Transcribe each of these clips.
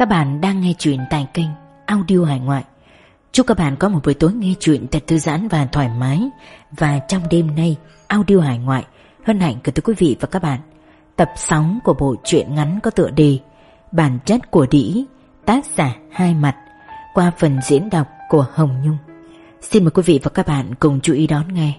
Các bạn đang nghe chuyện tại kênh Audio Hải Ngoại. Chúc các bạn có một buổi tối nghe chuyện thật thư giãn và thoải mái. Và trong đêm nay, Audio Hải Ngoại hân hạnh gửi tới quý vị và các bạn tập 6 của bộ truyện ngắn có tựa đề Bản chất của đĩ, tác giả hai mặt qua phần diễn đọc của Hồng Nhung. Xin mời quý vị và các bạn cùng chú ý đón nghe.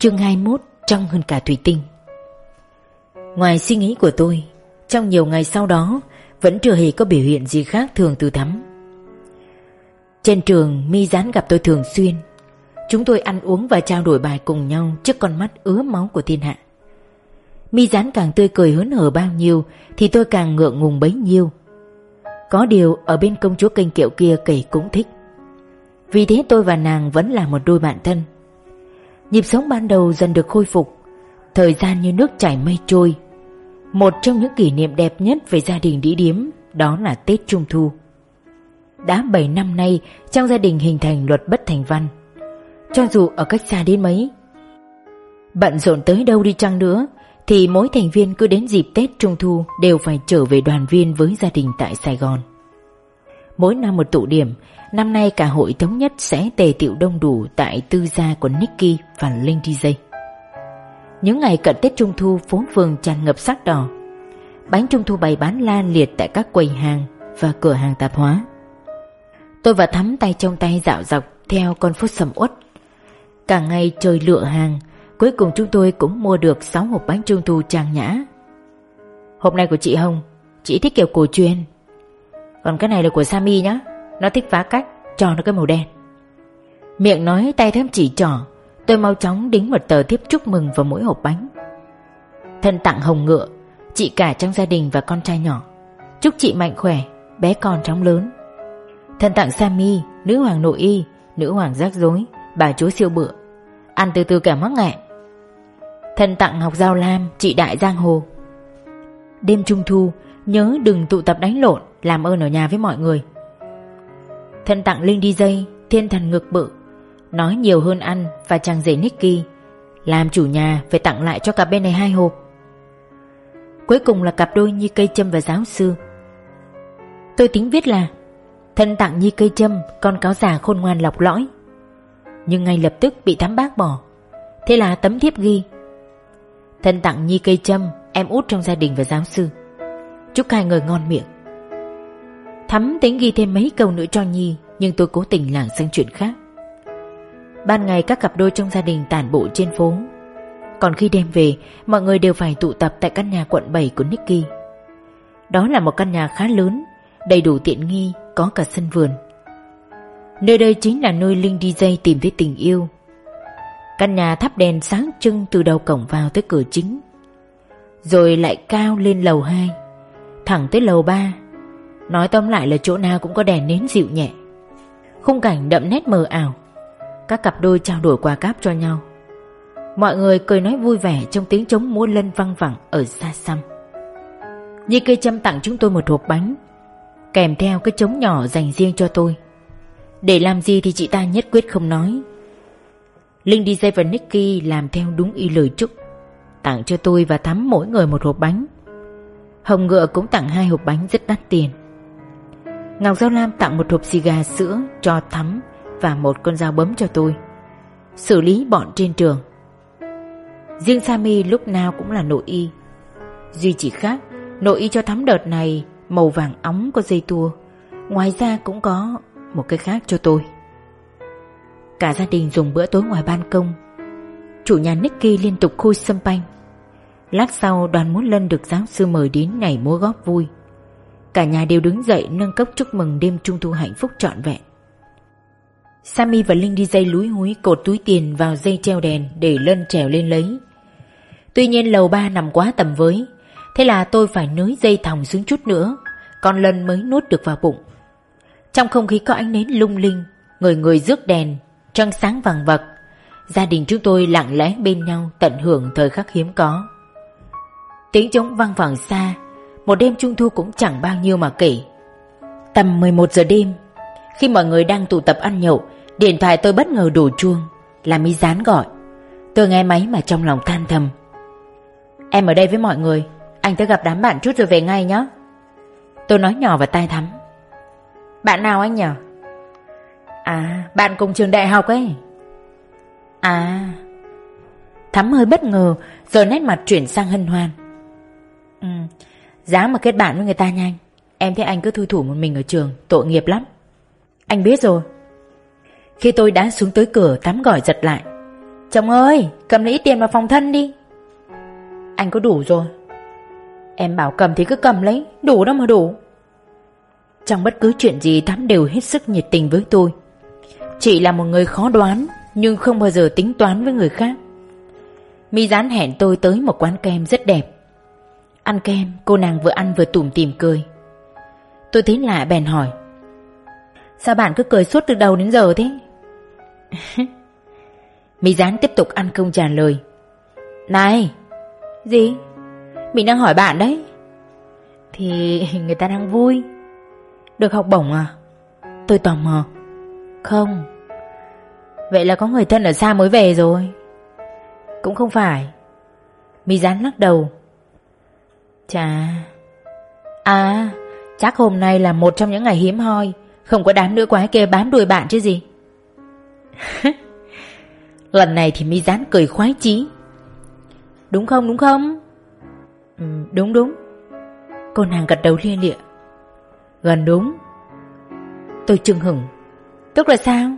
Chương 21 trong hơn cả thủy tinh. Ngoài suy nghĩ của tôi, Trong nhiều ngày sau đó, Vẫn chưa hề có biểu hiện gì khác thường từ thắm. Trên trường, mi Gián gặp tôi thường xuyên. Chúng tôi ăn uống và trao đổi bài cùng nhau Trước con mắt ứa máu của thiên hạ. Mi Gián càng tươi cười hớn hở bao nhiêu, Thì tôi càng ngượng ngùng bấy nhiêu. Có điều, ở bên công chúa kênh kiệu kia kể cũng thích. Vì thế tôi và nàng vẫn là một đôi bạn thân. Nhịp sống ban đầu dần được khôi phục. Thời gian như nước chảy mây trôi. Một trong những kỷ niệm đẹp nhất về gia đình đĩ điếm Đó là Tết Trung Thu. Đã 7 năm nay, Trong gia đình hình thành luật bất thành văn. Cho dù ở cách xa đến mấy, Bận rộn tới đâu đi chăng nữa, Thì mỗi thành viên cứ đến dịp Tết Trung Thu Đều phải trở về đoàn viên với gia đình tại Sài Gòn. Mỗi năm một tụ điểm Năm nay cả hội thống nhất sẽ tề tiệu đông đủ tại tư gia của Nicky và Linh DJ. Những ngày cận Tết Trung Thu phố phường tràn ngập sắc đỏ. Bánh Trung Thu bày bán la liệt tại các quầy hàng và cửa hàng tạp hóa. Tôi và Thắm tay trong tay dạo dọc theo con phố sầm uất. Cả ngày trời lựa hàng, cuối cùng chúng tôi cũng mua được 6 hộp bánh Trung Thu trang nhã. Hộp này của chị Hồng, chị thích kiểu cổ truyền. Còn cái này là của Sammy nhá. Nó thích phá cách, Cho nó cái màu đen. Miệng nói, tay thêm chỉ trỏ. Tôi mau chóng đính một tờ thiếp chúc mừng vào mỗi hộp bánh. Thân tặng hồng ngựa, Chị cả trong gia đình và con trai nhỏ. Chúc chị mạnh khỏe, Bé con chóng lớn. Thân tặng Sammy, Nữ hoàng nội y, Nữ hoàng rắc rối, Bà chúa siêu bựa. Ăn từ từ cả mắc ngại. Thân tặng học giao lam, Chị đại giang hồ. Đêm trung thu, Nhớ đừng tụ tập đánh lộn. Làm ơn ở nhà với mọi người. Thân tặng Linh đi dây, Thiên thần ngực bự, Nói nhiều hơn ăn và chàng rể Nicky, Làm chủ nhà phải tặng lại cho cặp bên này hai hộp. Cuối cùng là cặp đôi Nhi Cây Trâm và giáo sư. Tôi tính viết là, Thân tặng Nhi Cây Trâm Con cáo già khôn ngoan lọc lõi. Nhưng ngay lập tức bị thám bác bỏ. Thế là tấm thiếp ghi, Thân tặng Nhi Cây Trâm Em út trong gia đình và giáo sư. Chúc hai người ngon miệng. Thắm tính ghi thêm mấy câu nữa cho Nhi, Nhưng tôi cố tình lảng sang chuyện khác. Ban ngày các cặp đôi trong gia đình tản bộ trên phố. Còn khi đêm về, Mọi người đều phải tụ tập tại căn nhà quận 7 của Nicky. Đó là một căn nhà khá lớn, Đầy đủ tiện nghi, Có cả sân vườn. Nơi đây chính là nơi Linh DJ tìm thấy tình yêu. Căn nhà thắp đèn sáng trưng từ đầu cổng vào tới cửa chính, Rồi lại cao lên lầu 2 Thẳng tới lầu 3 Nói tóm lại là chỗ nào cũng có đèn nến dịu nhẹ. Khung cảnh đậm nét mờ ảo. Các cặp đôi trao đổi quà cáp cho nhau. Mọi người cười nói vui vẻ trong tiếng trống múa lân văng vẳng ở xa xăm. Nhi cây châm tặng chúng tôi một hộp bánh, Kèm theo cái trống nhỏ dành riêng cho tôi. Để làm gì thì chị ta nhất quyết không nói. Linh DJ và Nicky làm theo đúng y lời chúc, Tặng cho tôi và Thắm mỗi người một hộp bánh. Hồng Ngựa cũng tặng hai hộp bánh rất đắt tiền. Ngọc Giao Lam tặng một hộp xì gà sữa cho Thắm và một con dao bấm cho tôi. Xử lý bọn trên trường. Riêng Sami lúc nào cũng là nội y. Duy chỉ khác, nội y cho Thắm đợt này màu vàng óng có dây tua. Ngoài ra cũng có một cái khác cho tôi. Cả gia đình dùng bữa tối ngoài ban công. Chủ nhà Nicky liên tục khui sâm panh. Lát sau đoàn muốn lân được giáo sư mời đến ngày múa góp vui. Cả nhà đều đứng dậy nâng cốc chúc mừng đêm trung thu hạnh phúc trọn vẹn. Sammy và Linh đi dây lúi húi cột túi tiền vào dây treo đèn để Lân trèo lên lấy. Tuy nhiên lầu ba nằm quá tầm với, thế là tôi phải nới dây thòng xuống chút nữa, con Lân mới nuốt được vào bụng. Trong không khí có ánh nến lung linh, người người rước đèn, trăng sáng vàng vặc, gia đình chúng tôi lặng lẽ bên nhau tận hưởng thời khắc hiếm có. Tiếng trống vang vẳng xa, một đêm trung thu cũng chẳng bao nhiêu mà kể. Tầm 11 giờ đêm, Khi mọi người đang tụ tập ăn nhậu, Điện thoại tôi bất ngờ đổ chuông, Là mi dán gọi. Tôi nghe máy mà trong lòng than thầm. Em ở đây với mọi người, Anh tới gặp đám bạn chút rồi về ngay nhé Tôi nói nhỏ vào tai Thắm. Bạn nào anh nhỉ? À bạn cùng trường đại học ấy. À. Thắm hơi bất ngờ, Rồi nét mặt chuyển sang hân hoan. Ừ Dám mà kết bạn với người ta nhanh. Em thấy anh cứ thui thủ một mình ở trường, Tội nghiệp lắm. Anh biết rồi. Khi tôi đã xuống tới cửa, tắm gọi giật lại. Chồng ơi, cầm lấy ít tiền vào phòng thân đi. Anh có đủ rồi. Em bảo cầm thì cứ cầm lấy, Đủ đâu mà đủ. Trong bất cứ chuyện gì, Thắm đều hết sức nhiệt tình với tôi. Chị là một người khó đoán, Nhưng không bao giờ tính toán với người khác. Mi dán hẹn tôi tới một quán kem rất đẹp. Ăn kem, cô nàng vừa ăn vừa tủm tìm cười. Tôi thấy lạ bèn hỏi, Sao bạn cứ cười suốt từ đầu đến giờ thế? Mi dán tiếp tục ăn không trả lời. Này, Gì? Mình đang hỏi bạn đấy. Thì người ta đang vui. Được học bổng à? Tôi tò mò. Không. Vậy là có người thân ở xa mới về rồi. Cũng không phải. Mi dán lắc đầu. Chà. À Chắc hôm nay là một trong những ngày hiếm hoi. Không có đám nữ quái kia bám đuôi bạn chứ gì. Lần này thì mi dán cười khoái chí. Đúng không đúng không? Ừ, Đúng đúng. Cô nàng gật đầu lia lịa. Gần đúng. Tôi chừng hửng. Tức là sao?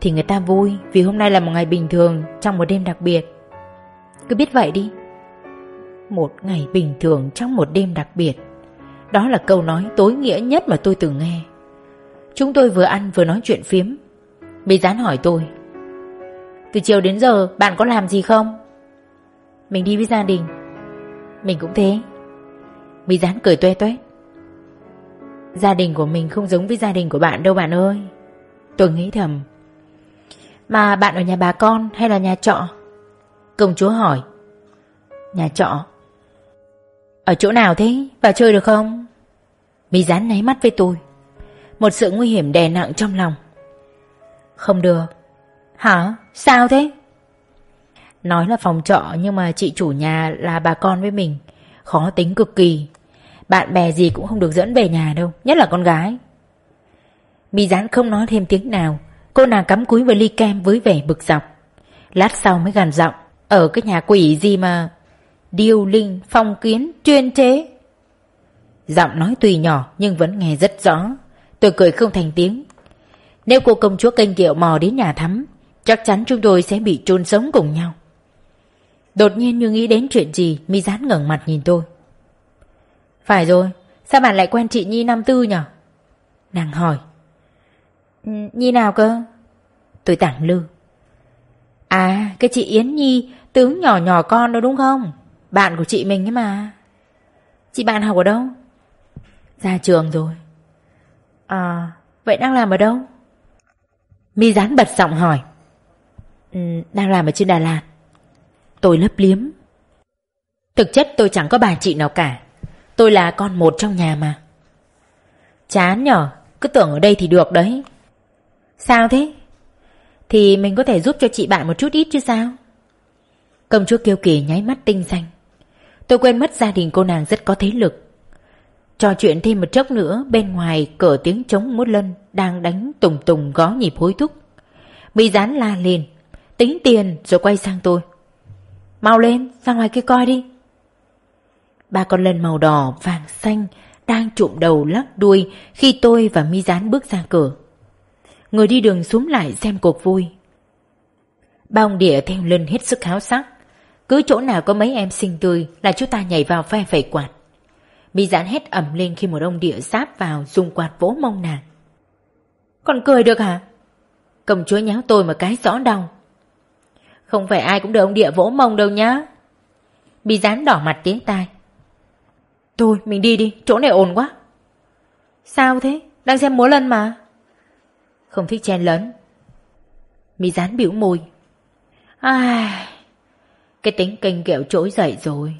Thì người ta vui Vì hôm nay là một ngày bình thường Trong một đêm đặc biệt. Cứ biết vậy đi. Một ngày bình thường trong một đêm đặc biệt. Đó là câu nói tối nghĩa nhất mà tôi từng nghe. Chúng tôi vừa ăn vừa nói chuyện phiếm. Bị dán hỏi tôi, Từ chiều đến giờ bạn có làm gì không? Mình đi với gia đình. Mình cũng thế. Bị dán cười toe toét. Gia đình của mình không giống với gia đình của bạn đâu bạn ơi. Tôi nghĩ thầm. Mà bạn ở nhà bà con hay là nhà trọ? Công chúa hỏi. Nhà trọ. Ở chỗ nào thế? Vào chơi được không? Mi dán náy mắt với tôi. Một sự nguy hiểm đè nặng trong lòng. Không được. Hả? Sao thế? Nói là phòng trọ, nhưng mà chị chủ nhà là bà con với mình. Khó tính cực kỳ. Bạn bè gì cũng không được dẫn về nhà đâu, Nhất là con gái. Mi dán không nói thêm tiếng nào. Cô nàng cắm cúi vào ly kem với vẻ bực dọc. Lát sau mới gằn giọng, Ở cái nhà quỷ gì mà Điều linh phong kiến chuyên chế Giọng nói tùy nhỏ Nhưng vẫn nghe rất rõ Tôi cười không thành tiếng Nếu cô công chúa kênh kiệu mò đến nhà thắm Chắc chắn chúng tôi sẽ bị chôn sống cùng nhau Đột nhiên như nghĩ đến chuyện gì Mi dán ngẩng mặt nhìn tôi Phải rồi Sao bạn lại quen chị Nhi năm tư nhở? Nàng hỏi ừ, Nhi nào cơ? Tôi tảng lư. À, cái chị Yến Nhi, tướng nhỏ nhỏ con đó đúng không? Bạn của chị mình ấy mà. Chị bạn học ở đâu? Ra trường rồi. À, vậy đang làm ở đâu? Mi dán bật giọng hỏi. Ừ, đang làm ở trên Đà Lạt. Tôi lấp liếm. Thực chất tôi chẳng có bà chị nào cả. Tôi là con một trong nhà mà. Chán nhở, cứ tưởng ở đây thì được đấy. Sao thế? Thì mình có thể giúp cho chị bạn một chút ít chứ sao? Công chúa Kiêu Kỳ nháy mắt tinh xanh. Tôi quên mất gia đình cô nàng rất có thế lực. Trò chuyện thêm một chốc nữa bên ngoài cửa tiếng trống mút lân đang đánh tùng tùng gó nhịp hối thúc. mi dán la lên, tính tiền rồi quay sang tôi. Mau lên, ra ngoài kia coi đi. Ba con lân màu đỏ, vàng xanh đang trụm đầu lắc đuôi khi tôi và mi dán bước ra cửa. Người đi đường xuống lại xem cuộc vui Bao địa theo lên hết sức háo sắc cứ chỗ nào có mấy em xinh tươi Là chúng ta nhảy vào phe phẩy quạt. Mỹ giãn hét ẩm lên khi một ông địa giáp vào Dùng quạt vỗ mông nàng. Còn cười được hả? Công chúa nhéo tôi mà cái rõ đau. Không phải ai cũng được ông địa vỗ mông đâu nhá. Bị dán đỏ mặt tiếng tai. Thôi, mình đi đi, Chỗ này ồn quá. Sao thế? Đang xem múa lân mà. Không thích chen lấn. Mi dán biểu môi. Ai cái tính kênh kẹo trỗi dậy rồi.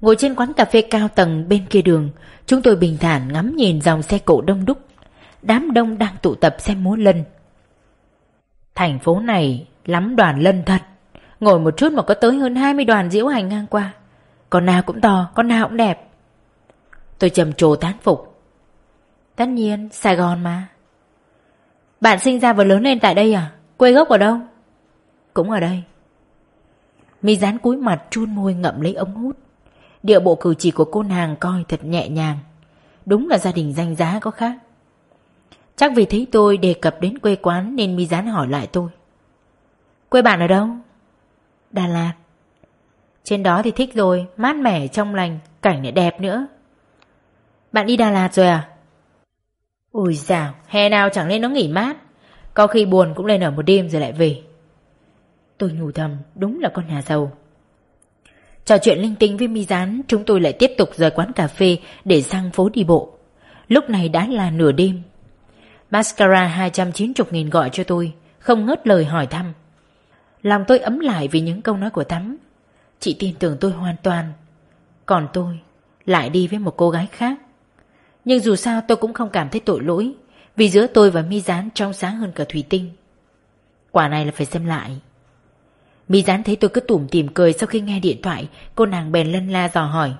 Ngồi trên quán cà phê cao tầng bên kia đường Chúng tôi bình thản ngắm nhìn dòng xe cộ đông đúc. Đám đông đang tụ tập xem múa lân. Thành phố này lắm đoàn lân thật. Ngồi một chút mà có tới hơn 20 đoàn diễu hành ngang qua. Con nào cũng to, con nào cũng đẹp. Tôi trầm trồ tán phục. Tất nhiên, Sài Gòn mà. Bạn sinh ra và lớn lên tại đây à? Quê gốc ở đâu? Cũng ở đây. Mi dán cúi mặt chun môi ngậm lấy ống hút. Địa bộ cử chỉ của cô nàng coi thật nhẹ nhàng. Đúng là gia đình danh giá có khác. Chắc vì thấy tôi đề cập đến quê quán Nên mi dán hỏi lại tôi. Quê bạn ở đâu? Đà Lạt. Trên đó thì thích rồi, Mát mẻ, trong lành, Cảnh lại đẹp nữa. Bạn đi Đà Lạt rồi à? Ui dào, Hè nào chẳng lên nó nghỉ mát. Có khi buồn cũng lên ở một đêm rồi lại về. Tôi nhủ thầm, Đúng là con nhà giàu. Trò chuyện linh tinh với mi rán Chúng tôi lại tiếp tục rời quán cà phê Để sang phố đi bộ. Lúc này đã là nửa đêm. Mascara 290.000 gọi cho tôi, Không ngớt lời hỏi thăm. Lòng tôi ấm lại vì những câu nói của Thắm. Chị tin tưởng tôi hoàn toàn. Còn tôi, lại đi với một cô gái khác. Nhưng dù sao tôi cũng không cảm thấy tội lỗi, Vì giữa tôi và mi rán trong sáng hơn cả thủy tinh. Quả này là phải xem lại. Mi rán thấy tôi cứ tủm tìm cười sau khi nghe điện thoại Cô nàng bèn lân la dò hỏi.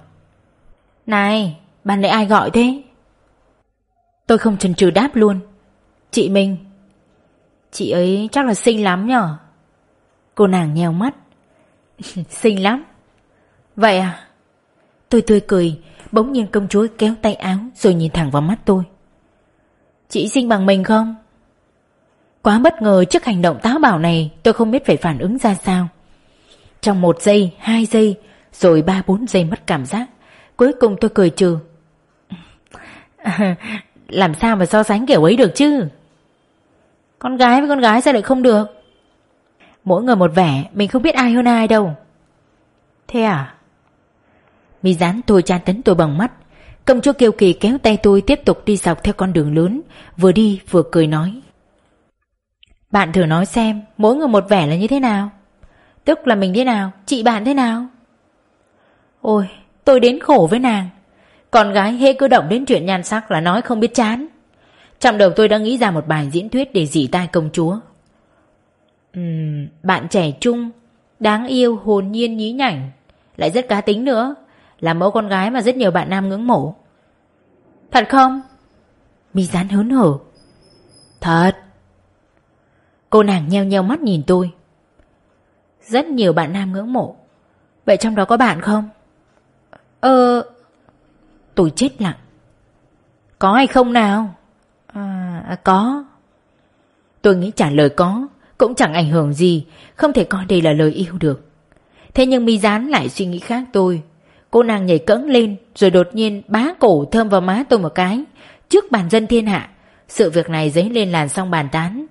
Này, bạn lại ai gọi thế? Tôi không chần chừ đáp luôn. Chị mình Chị ấy chắc là xinh lắm nhở? Cô nàng nheo mắt. Xinh lắm. Vậy à? Tôi tươi cười Bỗng nhiên công chúa kéo tay áo Rồi nhìn thẳng vào mắt tôi. Chị xinh bằng mình không Quá bất ngờ trước hành động táo bảo này Tôi không biết phải phản ứng ra sao. Trong một giây, hai giây Rồi ba bốn giây mất cảm giác. Cuối cùng tôi cười trừ. Làm sao mà so sánh kiểu ấy được chứ? Con gái với con gái sao lại không được? Mỗi người một vẻ Mình không biết ai hơn ai đâu. Thế à? Mi dán tôi tra tấn tôi bằng mắt. Công chúa Kiều Kỳ kéo tay tôi tiếp tục đi dọc theo con đường lớn Vừa đi vừa cười nói. Bạn thử nói xem Mỗi người một vẻ là như thế nào Tức là mình thế nào Chị bạn thế nào Ôi tôi đến khổ với nàng Con gái hễ cứ động đến chuyện nhan sắc là nói không biết chán Trong đầu tôi đã nghĩ ra một bài diễn thuyết để dỉ tai công chúa Uhm, bạn trẻ trung, đáng yêu, hồn nhiên nhí nhảnh, lại rất cá tính nữa, là mẫu con gái mà rất nhiều bạn nam ngưỡng mộ. Thật không? Mi rán hớn hở. Thật. Cô nàng nheo nheo mắt nhìn tôi. Rất nhiều bạn nam ngưỡng mộ. Vậy trong đó có bạn không? Ờ... Tôi chết lặng. Có hay không nào? À, có. Tôi nghĩ trả lời có cũng chẳng ảnh hưởng gì, không thể coi đây là lời yêu được. Thế nhưng mi dán lại suy nghĩ khác tôi. Cô nàng nhảy cẫng lên rồi đột nhiên bá cổ thơm vào má tôi một cái. Trước bàn dân thiên hạ, sự việc này dấy lên làn song bàn tán.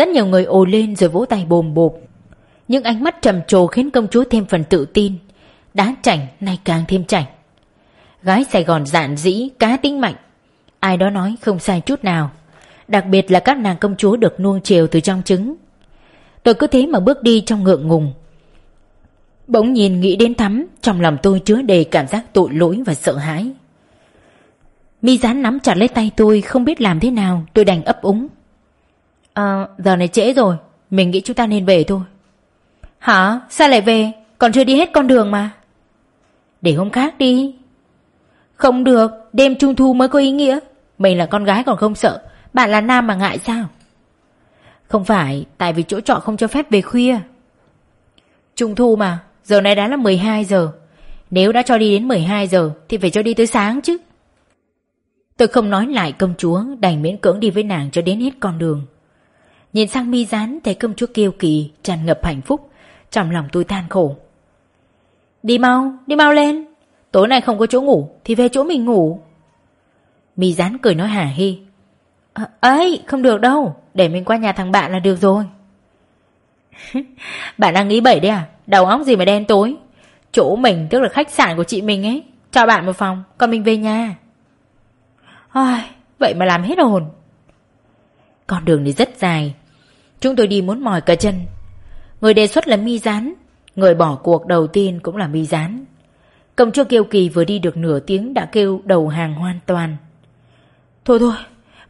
Rất nhiều người ồ lên rồi vỗ tay bồm bộp. những ánh mắt trầm trồ khiến công chúa thêm phần tự tin. Đá chảnh nay càng thêm chảnh. Gái Sài Gòn dạn dĩ, cá tính mạnh. Ai đó nói không sai chút nào. Đặc biệt là các nàng công chúa được nuông chiều từ trong trứng Tôi cứ thế mà bước đi trong ngượng ngùng Bỗng nhìn nghĩ đến thắm Trong lòng tôi chứa đầy cảm giác tội lỗi và sợ hãi Mi dán nắm chặt lấy tay tôi Không biết làm thế nào Tôi đành ấp úng À giờ này trễ rồi. Mình nghĩ chúng ta nên về thôi. Hả? Sao lại về? Còn chưa đi hết con đường mà. Để hôm khác đi. Không được. Đêm trung thu mới có ý nghĩa. Mình là con gái còn không sợ. Bạn là nam mà ngại sao? Không phải. Tại vì chỗ trọ không cho phép về khuya. Trung thu mà. Giờ này đã là 12 giờ. Nếu đã cho đi đến 12 giờ, Thì phải cho đi tới sáng chứ. Tôi không nói lại công chúa Đành miễn cưỡng đi với nàng cho đến hết con đường. Nhìn sang mi rán Thấy công chúa kiêu kỳ tràn ngập hạnh phúc Trong lòng tôi than khổ Đi mau, đi mau lên Tối nay không có chỗ ngủ Thì về chỗ mình ngủ Mi rán cười nói hả hi À, ờ, ấy, không được đâu, để mình qua nhà thằng bạn là được rồi. bạn đang nghĩ bậy đấy à? Đầu óc gì mà đen tối? Chỗ mình tức là khách sạn của chị mình ấy. Cho bạn một phòng, còn mình về nhà. Ai, vậy mà làm hết hồn. Con đường này rất dài. Chúng tôi đi muốn mỏi cả chân. Người đề xuất là mi rán. Người bỏ cuộc đầu tiên cũng là mi rán. Công chúa kiêu Kỳ vừa đi được nửa tiếng đã kêu đầu hàng hoàn toàn. Thôi thôi,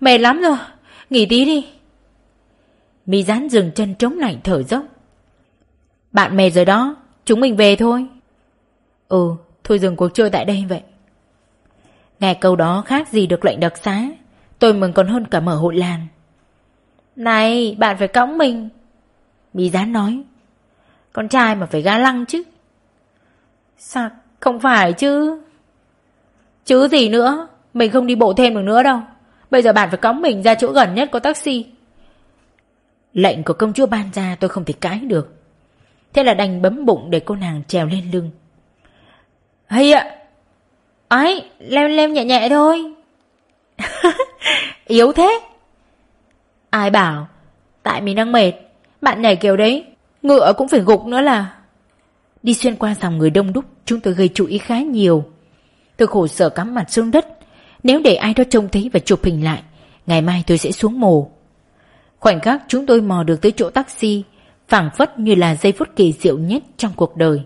mệt lắm rồi, nghỉ tí đi. Mi dán dừng chân trống lạnh thở dốc. Bạn mệt rồi đó, chúng mình về thôi. Ừ, thôi dừng cuộc chơi tại đây vậy. Nghe câu đó khác gì được lệnh đặc xá, tôi mừng còn hơn cả mở hội làng. Này, bạn phải cõng mình. Bí dán nói. Con trai mà phải ga lăng chứ. Sao, không phải chứ. Chứ gì nữa, mình không đi bộ thêm được nữa đâu. Bây giờ bạn phải cõng mình ra chỗ gần nhất có taxi. Lệnh của công chúa ban ra tôi không thể cãi được. Thế là đành bấm bụng để cô nàng trèo lên lưng. Hay ạ! Ấy, leo leo nhẹ nhẹ thôi. Yếu thế. Ai bảo, tại mình đang mệt, bạn nhảy kiểu đấy, ngựa cũng phải gục nữa là... Đi xuyên qua dòng người đông đúc, chúng tôi gây chú ý khá nhiều. Tôi khổ sở cắm mặt xuống đất. Nếu để ai đó trông thấy và chụp hình lại, ngày mai tôi sẽ xuống mồ. Khoảnh khắc chúng tôi mò được tới chỗ taxi, phảng phất như là giây phút kỳ diệu nhất trong cuộc đời.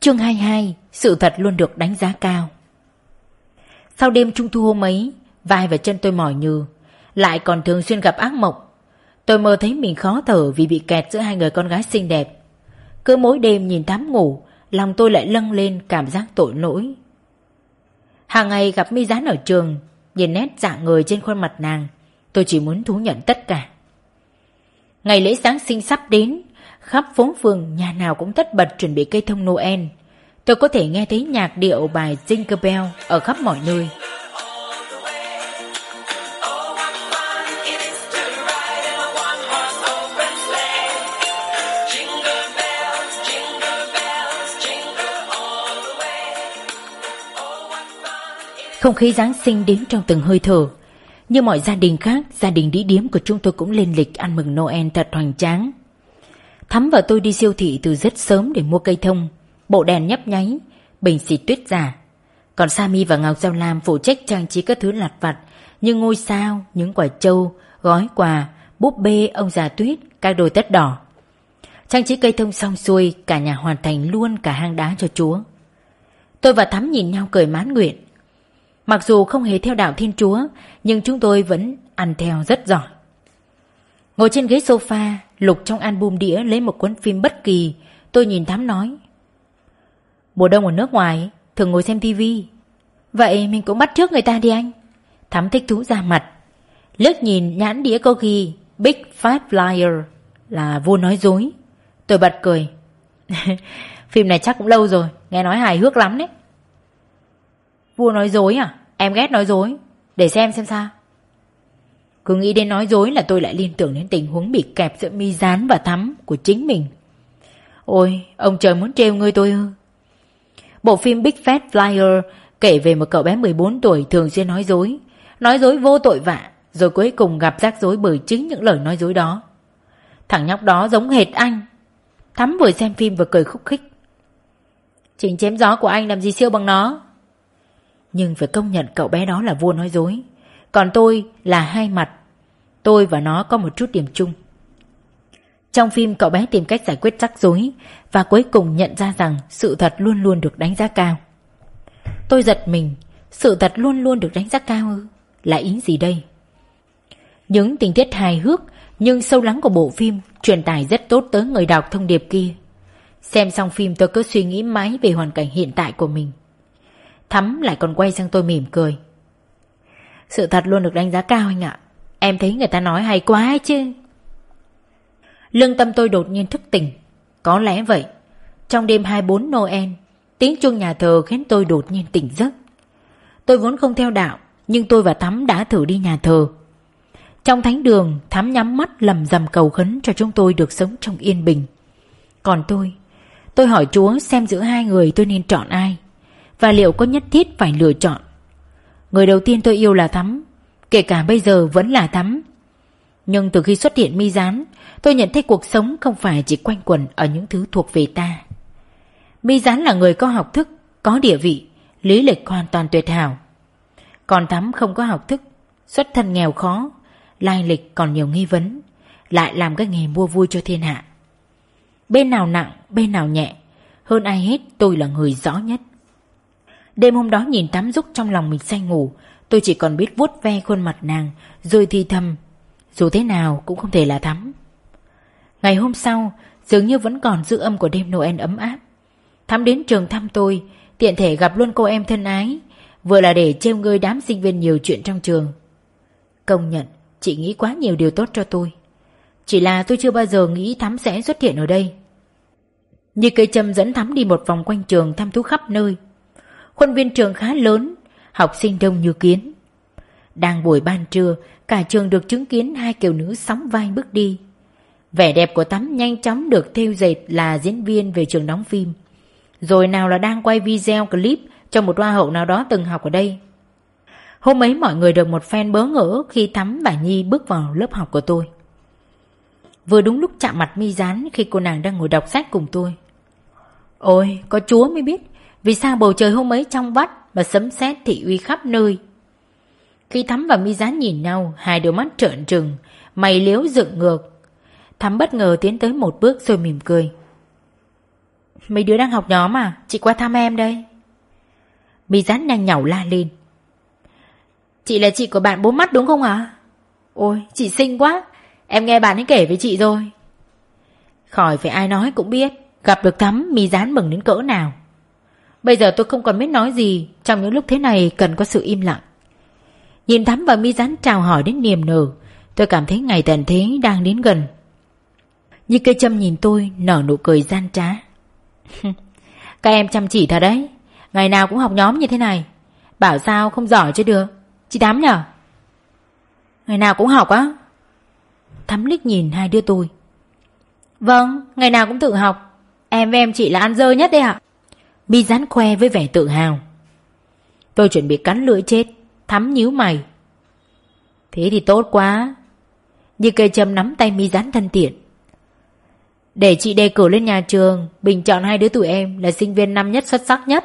Chương 22, sự thật luôn được đánh giá cao. Sau đêm trung thu hôm ấy, vai và chân tôi mỏi nhừ, lại còn thường xuyên gặp ác mộng. Tôi mơ thấy mình khó thở vì bị kẹt giữa hai người con gái xinh đẹp. Cứ mỗi đêm nhìn thám ngủ, lòng tôi lại lâng lên cảm giác tội lỗi. Hàng ngày gặp mi dán ở trường, nhìn nét dạng người trên khuôn mặt nàng, tôi chỉ muốn thú nhận tất cả. Ngày lễ Giáng sinh sắp đến, khắp phố phường nhà nào cũng tất bật chuẩn bị cây thông Noel. Tôi có thể nghe thấy nhạc điệu bài Jingle Bell ở khắp mọi nơi. Không khí Giáng sinh đến trong từng hơi thở. Như mọi gia đình khác, gia đình đĩ điếm của chúng tôi cũng lên lịch ăn mừng Noel thật hoành tráng. Thắm và tôi đi siêu thị từ rất sớm để mua cây thông, bộ đèn nhấp nháy, bình xịt tuyết giả. Còn Sami và Ngọc Giao Lam phụ trách trang trí các thứ lặt vặt như ngôi sao, những quả trâu, gói quà, búp bê, ông già tuyết, các đôi tất đỏ. Trang trí cây thông xong xuôi, cả nhà hoàn thành luôn cả hang đá cho Chúa. Tôi và Thắm nhìn nhau cười mãn nguyện. Mặc dù không hề theo đạo Thiên Chúa, nhưng chúng tôi vẫn ăn theo rất giỏi. Ngồi trên ghế sofa, lục trong album đĩa lấy một cuốn phim bất kỳ, tôi nhìn Thắm nói. Mùa đông ở nước ngoài, thường ngồi xem tivi. Vậy mình cũng bắt trước người ta đi anh. Thắm thích thú ra mặt. Lướt nhìn nhãn đĩa có ghi Big Fat Liar là vua nói dối. Tôi bật cười. Phim này chắc cũng lâu rồi, nghe nói hài hước lắm đấy. Vua nói dối à? Em ghét nói dối. Để xem xem sao. Cứ nghĩ đến nói dối là tôi lại liên tưởng đến tình huống bị kẹp giữa mi rán và thắm của chính mình. Ôi, ông trời muốn trêu ngươi tôi ư. Bộ phim Big Fat Flyer kể về một cậu bé 14 tuổi thường xuyên nói dối. Nói dối vô tội vạ, rồi cuối cùng gặp rắc rối bởi chính những lời nói dối đó. Thằng nhóc đó giống hệt anh. Thắm vừa xem phim vừa cười khúc khích. Trình chém gió của anh làm gì siêu bằng nó? Nhưng phải công nhận cậu bé đó là vua nói dối. Còn tôi là hai mặt. Tôi và nó có một chút điểm chung. Trong phim, cậu bé tìm cách giải quyết rắc rối Và cuối cùng nhận ra rằng sự thật luôn luôn được đánh giá cao. Tôi giật mình, Sự thật luôn luôn được đánh giá cao ư? Là ý gì đây? Những tình tiết hài hước Nhưng sâu lắng của bộ phim Truyền tải rất tốt tới người đọc thông điệp kia. Xem xong phim tôi cứ suy nghĩ mãi về hoàn cảnh hiện tại của mình. Thắm lại còn quay sang tôi mỉm cười. Sự thật luôn được đánh giá cao anh ạ. Em thấy người ta nói hay quá ấy chứ. Lương tâm tôi đột nhiên thức tỉnh. Có lẽ vậy, Trong đêm 24 Noel, Tiếng chuông nhà thờ khiến tôi đột nhiên tỉnh giấc. Tôi vốn không theo đạo, Nhưng tôi và Thắm đã thử đi nhà thờ. Trong thánh đường, Thắm nhắm mắt lầm rầm cầu khấn Cho chúng tôi được sống trong yên bình. Còn tôi Tôi hỏi Chúa xem giữa hai người tôi nên chọn ai và liệu có nhất thiết phải lựa chọn? Người đầu tiên tôi yêu là Thắm Kể cả bây giờ vẫn là Thắm. Nhưng từ khi xuất hiện mi gián Tôi nhận thấy cuộc sống không phải chỉ quanh quẩn Ở những thứ thuộc về ta. Mi gián là người có học thức Có địa vị Lý lịch hoàn toàn tuyệt hảo. Còn Thắm không có học thức Xuất thân nghèo khó Lai lịch còn nhiều nghi vấn Lại làm cái nghề mua vui cho thiên hạ. Bên nào nặng, bên nào nhẹ Hơn ai hết tôi là người rõ nhất. Đêm hôm đó nhìn tắm rúc trong lòng mình say ngủ, Tôi chỉ còn biết vuốt ve khuôn mặt nàng, Rồi thì thầm, Dù thế nào cũng không thể là thắm. Ngày hôm sau, Dường như vẫn còn dư âm của đêm Noel ấm áp. Thắm đến trường thăm tôi, Tiện thể gặp luôn cô em thân ái, Vừa là để trêu ngơi đám sinh viên nhiều chuyện trong trường. Công nhận, Chị nghĩ quá nhiều điều tốt cho tôi. Chỉ là tôi chưa bao giờ nghĩ Thắm sẽ xuất hiện ở đây. Như cây châm dẫn Thắm đi một vòng quanh trường thăm thú khắp nơi Khuôn viên trường khá lớn Học sinh đông như kiến. Đang buổi ban trưa Cả trường được chứng kiến hai kiều nữ sóng vai bước đi. Vẻ đẹp của Tắm nhanh chóng được theo dệt là diễn viên về trường đóng phim. Rồi nào là đang quay video clip cho một hoa hậu nào đó từng học ở đây. Hôm ấy mọi người được một phen bớ ngỡ khi Thắm và Nhi bước vào lớp học của tôi. Vừa đúng lúc chạm mặt mi rán khi cô nàng đang ngồi đọc sách cùng tôi. Ôi, có chúa mới biết. Vì sao bầu trời hôm ấy trong vắt Mà sấm sét thị uy khắp nơi? Khi Thắm và mi gián nhìn nhau, Hai đôi mắt trợn trừng, Mày liếu dựng ngược. Thắm bất ngờ tiến tới một bước rồi mỉm cười. Mấy đứa đang học nhóm à? Chị qua thăm em đây. Mi gián nhanh nhảu la lên. Chị là chị của bạn bố mắt đúng không ạ? Ôi, chị xinh quá. Em nghe bạn ấy kể với chị rồi. Khỏi phải ai nói cũng biết, Gặp được Thắm, mi gián mừng đến cỡ nào. Bây giờ tôi không còn biết nói gì Trong những lúc thế này cần có sự im lặng. Nhìn Thắm và mi rán chào hỏi đến niềm nở Tôi cảm thấy ngày tận thế đang đến gần. Như cây châm nhìn tôi nở nụ cười gian trá. Các em chăm chỉ thật đấy Ngày nào cũng học nhóm như thế này. Bảo sao không giỏi chứ được Chị Thắm nhở? Ngày nào cũng học á? Thắm liếc nhìn hai đứa tôi. Vâng, ngày nào cũng tự học. Em với em chị là ăn dơ nhất đấy ạ. Mi rán khoe với vẻ tự hào. Tôi chuẩn bị cắn lưỡi chết, Thắm nhíu mày. Thế thì tốt quá. Như cây châm nắm tay mi rán thân thiện. Để chị đề cử lên nhà trường, Bình chọn hai đứa tụi em Là sinh viên năm nhất xuất sắc nhất.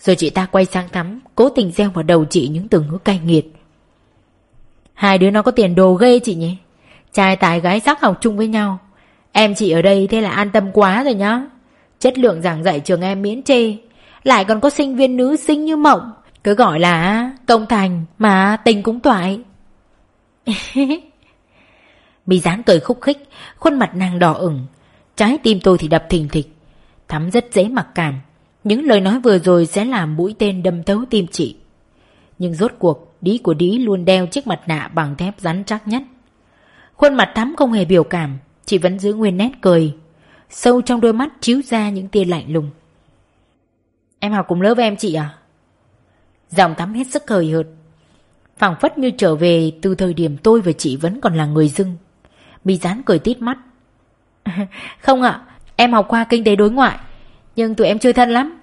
Rồi chị ta quay sang Thắm, Cố tình gieo vào đầu chị những từ ngữ cay nghiệt. Hai đứa nó có tiền đồ ghê chị nhỉ? Trai tài gái sắc học chung với nhau. Em chị ở đây thế là an tâm quá rồi nhá. Chất lượng giảng dạy trường em miễn chê. Lại còn có sinh viên nữ xinh như mộng. Cứ gọi là công thành Mà tình cũng toại. Mi dáng cười khúc khích, Khuôn mặt nàng đỏ ửng. Trái tim tôi thì đập thình thịch. Thắm rất dễ mặc cảm. Những lời nói vừa rồi sẽ làm mũi tên đâm thấu tim chị. Nhưng rốt cuộc Đí của Đí luôn đeo chiếc mặt nạ bằng thép rắn chắc nhất. Khuôn mặt Thắm không hề biểu cảm. Chị vẫn giữ nguyên nét cười. Sâu trong đôi mắt chiếu ra những tia lạnh lùng. Em học cùng lớp với em chị à? Giọng Thắm hết sức hời hợt. Phảng phất như trở về từ thời điểm tôi và chị vẫn còn là người dưng. Mì dán cười tít mắt. Không ạ, Em học qua kinh tế đối ngoại, Nhưng tụi em chơi thân lắm.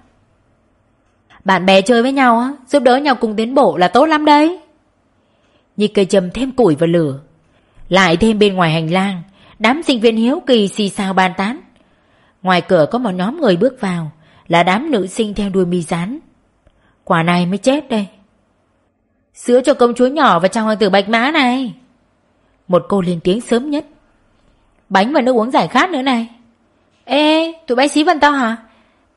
Bạn bè chơi với nhau á, Giúp đỡ nhau cùng tiến bộ là tốt lắm đấy. Như cây châm thêm củi vào lửa, Lại thêm bên ngoài hành lang, Đám sinh viên hiếu kỳ xì xào bàn tán. Ngoài cửa có một nhóm người bước vào Là đám nữ sinh theo đuôi mi rán Quả này mới chết đây. Sữa cho công chúa nhỏ và chàng hoàng tử bạch mã này. Một cô lên tiếng sớm nhất. Bánh và nước uống giải khát nữa này. Ê, tụi bay xí vần tao hả?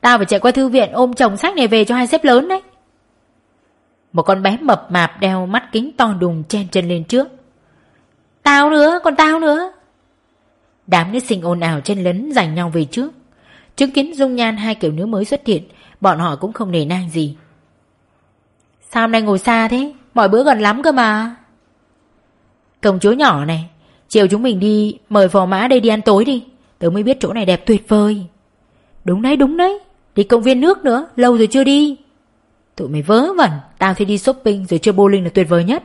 Tao phải chạy qua thư viện ôm chồng sách này về cho hai xếp lớn đấy. Một con bé mập mạp đeo mắt kính to đùng chen chân lên trước. Tao nữa, còn tao nữa. Đám nữ sinh ồn ào chen lấn giành nhau về trước. Chứng kiến dung nhan hai kiểu nữ mới xuất hiện, Bọn họ cũng không nề nang gì. Sao hôm nay ngồi xa thế? Mọi bữa gần lắm cơ mà. Công chúa nhỏ này, Chiều chúng mình đi mời phò mã đây đi ăn tối đi. Tớ mới biết chỗ này đẹp tuyệt vời. Đúng đấy đúng đấy. Đi công viên nước nữa, Lâu rồi chưa đi. Tụi mày vớ vẩn, Tao thì đi shopping rồi chơi bowling là tuyệt vời nhất.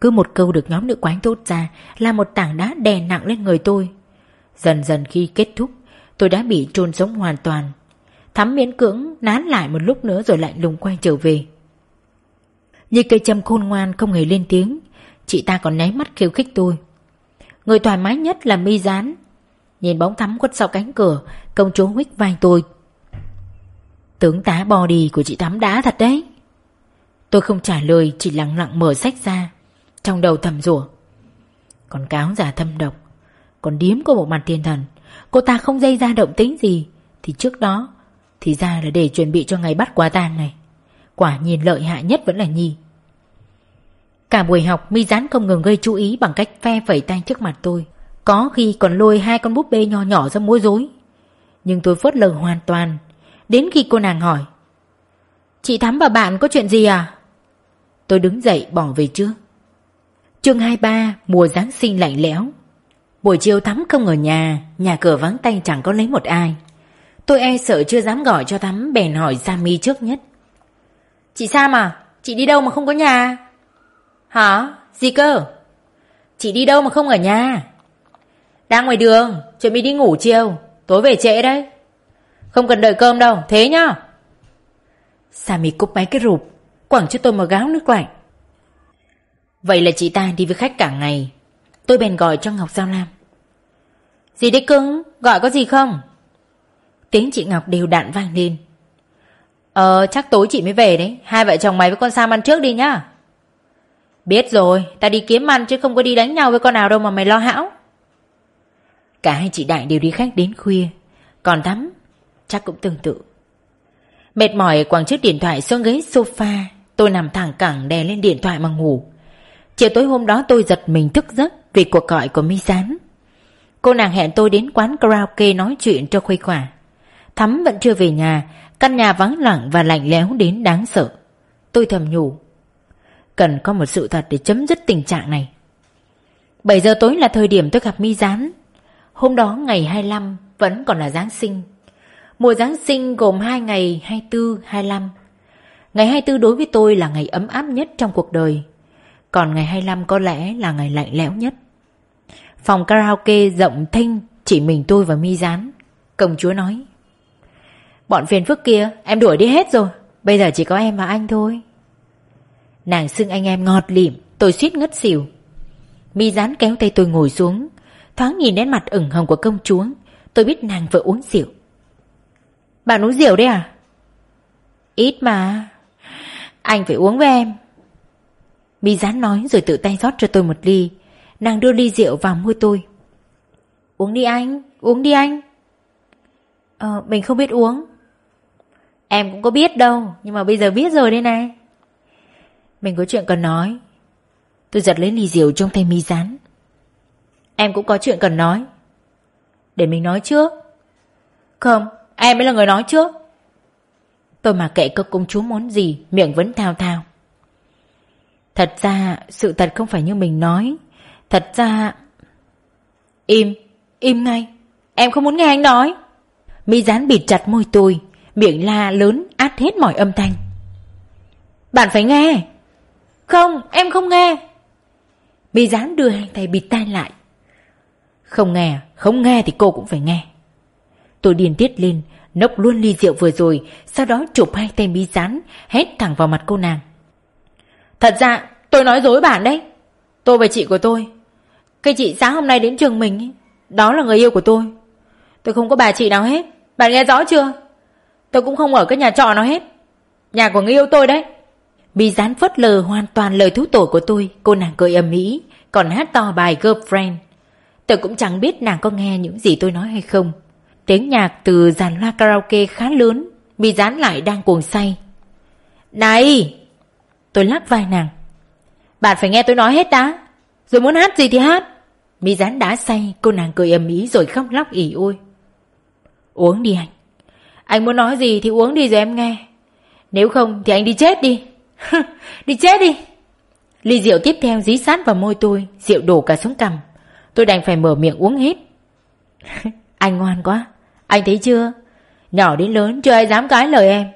Cứ một câu được nhóm nữ quán tốt ra Là một tảng đá đè nặng lên người tôi. Dần dần khi kết thúc Tôi đã bị trôn sống hoàn toàn. Thắm miễn cưỡng nán lại một lúc nữa rồi lạnh lùng quay trở về. Như cây châm khôn ngoan không hề lên tiếng, Chị ta còn nháy mắt khiêu khích tôi. Người thoải mái nhất là mi rán Nhìn bóng thắm quất sau cánh cửa, Công chúa huých vai tôi. Tướng tá body của chị Thắm đã thật đấy. Tôi không trả lời, Chỉ lặng lặng mở sách ra. Trong đầu thầm rủa. Còn cáo giả thâm độc, Còn điếm có bộ mặt thiên thần. Cô ta không dây ra động tính gì. Thì trước đó, Thì ra là để chuẩn bị cho ngày bắt quả tang này. Quả nhìn lợi hại nhất vẫn là Nhi. Cả buổi học, mi gián không ngừng gây chú ý bằng cách phe phẩy tay trước mặt tôi. Có khi còn lôi hai con búp bê nho nhỏ ra múa rối. Nhưng tôi phớt lờ hoàn toàn. Đến khi cô nàng hỏi, Chị Thắm và bạn có chuyện gì à? Tôi đứng dậy bỏ về trước. Chương 23 Mùa Giáng sinh lạnh lẽo. Buổi chiều Thắm không ở nhà Nhà cửa vắng tay chẳng có lấy một ai. Tôi e sợ chưa dám gọi cho Thắm, Bèn hỏi Sammy trước nhất. Chị Sam à Chị đi đâu mà không có nhà? Hả? Gì cơ? Chị đi đâu mà không ở nhà? Đang ngoài đường, Chuẩn bị đi ngủ chiều. Tối về trễ đấy. Không cần đợi cơm đâu, Thế nhá. Sammy cúp máy cái rụp, Quẳng cho tôi một gáo nước lạnh. Vậy là chị ta đi với khách cả ngày. Tôi bèn gọi cho Ngọc Giao Lam. Gì đấy cưng, Gọi có gì không? Tiếng chị Ngọc đều đạn vang lên. Ờ chắc tối chị mới về đấy. Hai vợ chồng mày với con Sam ăn trước đi nhá. Biết rồi, Ta đi kiếm ăn chứ không có đi đánh nhau với con nào đâu mà mày lo hão. Cả hai chị Đại đều đi khách đến khuya. Còn Thắm, Chắc cũng tương tự. Mệt mỏi quẳng chiếc điện thoại xuống ghế sofa. Tôi nằm thẳng cẳng đè lên điện thoại mà ngủ. Chiều tối hôm đó tôi giật mình thức giấc Vì cuộc gọi của Mi Sán. Cô nàng hẹn tôi đến quán karaoke nói chuyện cho khuây khỏa. Thắm vẫn chưa về nhà Căn nhà vắng lặng và lạnh lẽo đến đáng sợ. Tôi thầm nhủ Cần có một sự thật để chấm dứt tình trạng này. 7 giờ tối là thời điểm tôi gặp Mi Gián. Hôm đó ngày 25 Vẫn còn là Giáng sinh. Mùa Giáng sinh gồm 2 ngày 24, 25 Ngày 24 đối với tôi là ngày ấm áp nhất trong cuộc đời. Còn ngày 25 có lẽ là ngày lạnh lẽo nhất. Phòng karaoke rộng thinh Chỉ mình tôi và mi gián Công chúa nói, Bọn phiền phức kia, em đuổi đi hết rồi. Bây giờ chỉ có em và anh thôi. Nàng xưng anh em ngọt lịm, Tôi suýt ngất xỉu. Mi gián kéo tay tôi ngồi xuống, Thoáng nhìn đến mặt ửng hồng của công chúa. Tôi biết nàng vừa uống rượu. Bạn uống rượu đấy à? Ít mà. Anh phải uống với em. Mi gián nói rồi tự tay rót cho tôi một ly. Nàng đưa ly rượu vào môi tôi. Uống đi anh, Uống đi anh. Ờ mình không biết uống. Em cũng có biết đâu, Nhưng mà bây giờ biết rồi đây này. Mình có chuyện cần nói. Tôi giật lấy ly rượu trong tay mi rán Em cũng có chuyện cần nói. Để mình nói trước. Không, Em mới là người nói trước. Tôi mà kệ cơ công chúa muốn gì, Miệng vẫn thao thao. Thật ra, sự thật không phải như mình nói. Thật ra, Im Im ngay. Em không muốn nghe anh nói. Mi dán bịt chặt môi tôi, Miệng la lớn, át hết mọi âm thanh. Bạn phải nghe. Không, em không nghe. Mi dán đưa hai tay bịt tai lại. Không nghe Không nghe thì cô cũng phải nghe. Tôi điên tiết lên, Nốc luôn ly rượu vừa rồi, Sau đó chụp hai tay mi dán, Hét thẳng vào mặt cô nàng. Thật ra, tôi nói dối bạn đấy. Tôi và chị của tôi cái chị sáng hôm nay đến trường mình Đó là người yêu của tôi. Tôi không có bà chị nào hết. Bạn nghe rõ chưa? Tôi cũng không ở cái nhà trọ nào hết. Nhà của người yêu tôi đấy. Bị dán phớt lờ hoàn toàn lời thú tội của tôi. Cô nàng cười ầm ĩ, Còn hát to bài Girlfriend. Tôi cũng chẳng biết nàng có nghe những gì tôi nói hay không. Tiếng nhạc từ dàn loa karaoke khá lớn Bị dán lại đang cuồng say. Này! Tôi lắc vai nàng. Bạn phải nghe tôi nói hết đã. Rồi muốn hát gì thì hát. Mỹ rán đã say, Cô nàng cười ầm ĩ rồi khóc lóc ỉ ôi. Uống đi anh. Anh muốn nói gì thì uống đi rồi em nghe. Nếu không thì anh đi chết đi. Đi chết đi. Ly rượu tiếp theo dí sát vào môi tôi, Rượu đổ cả xuống cằm. Tôi đành phải mở miệng uống hết. Anh ngoan quá. Anh thấy chưa? Nhỏ đến lớn, chưa ai dám cãi lời em.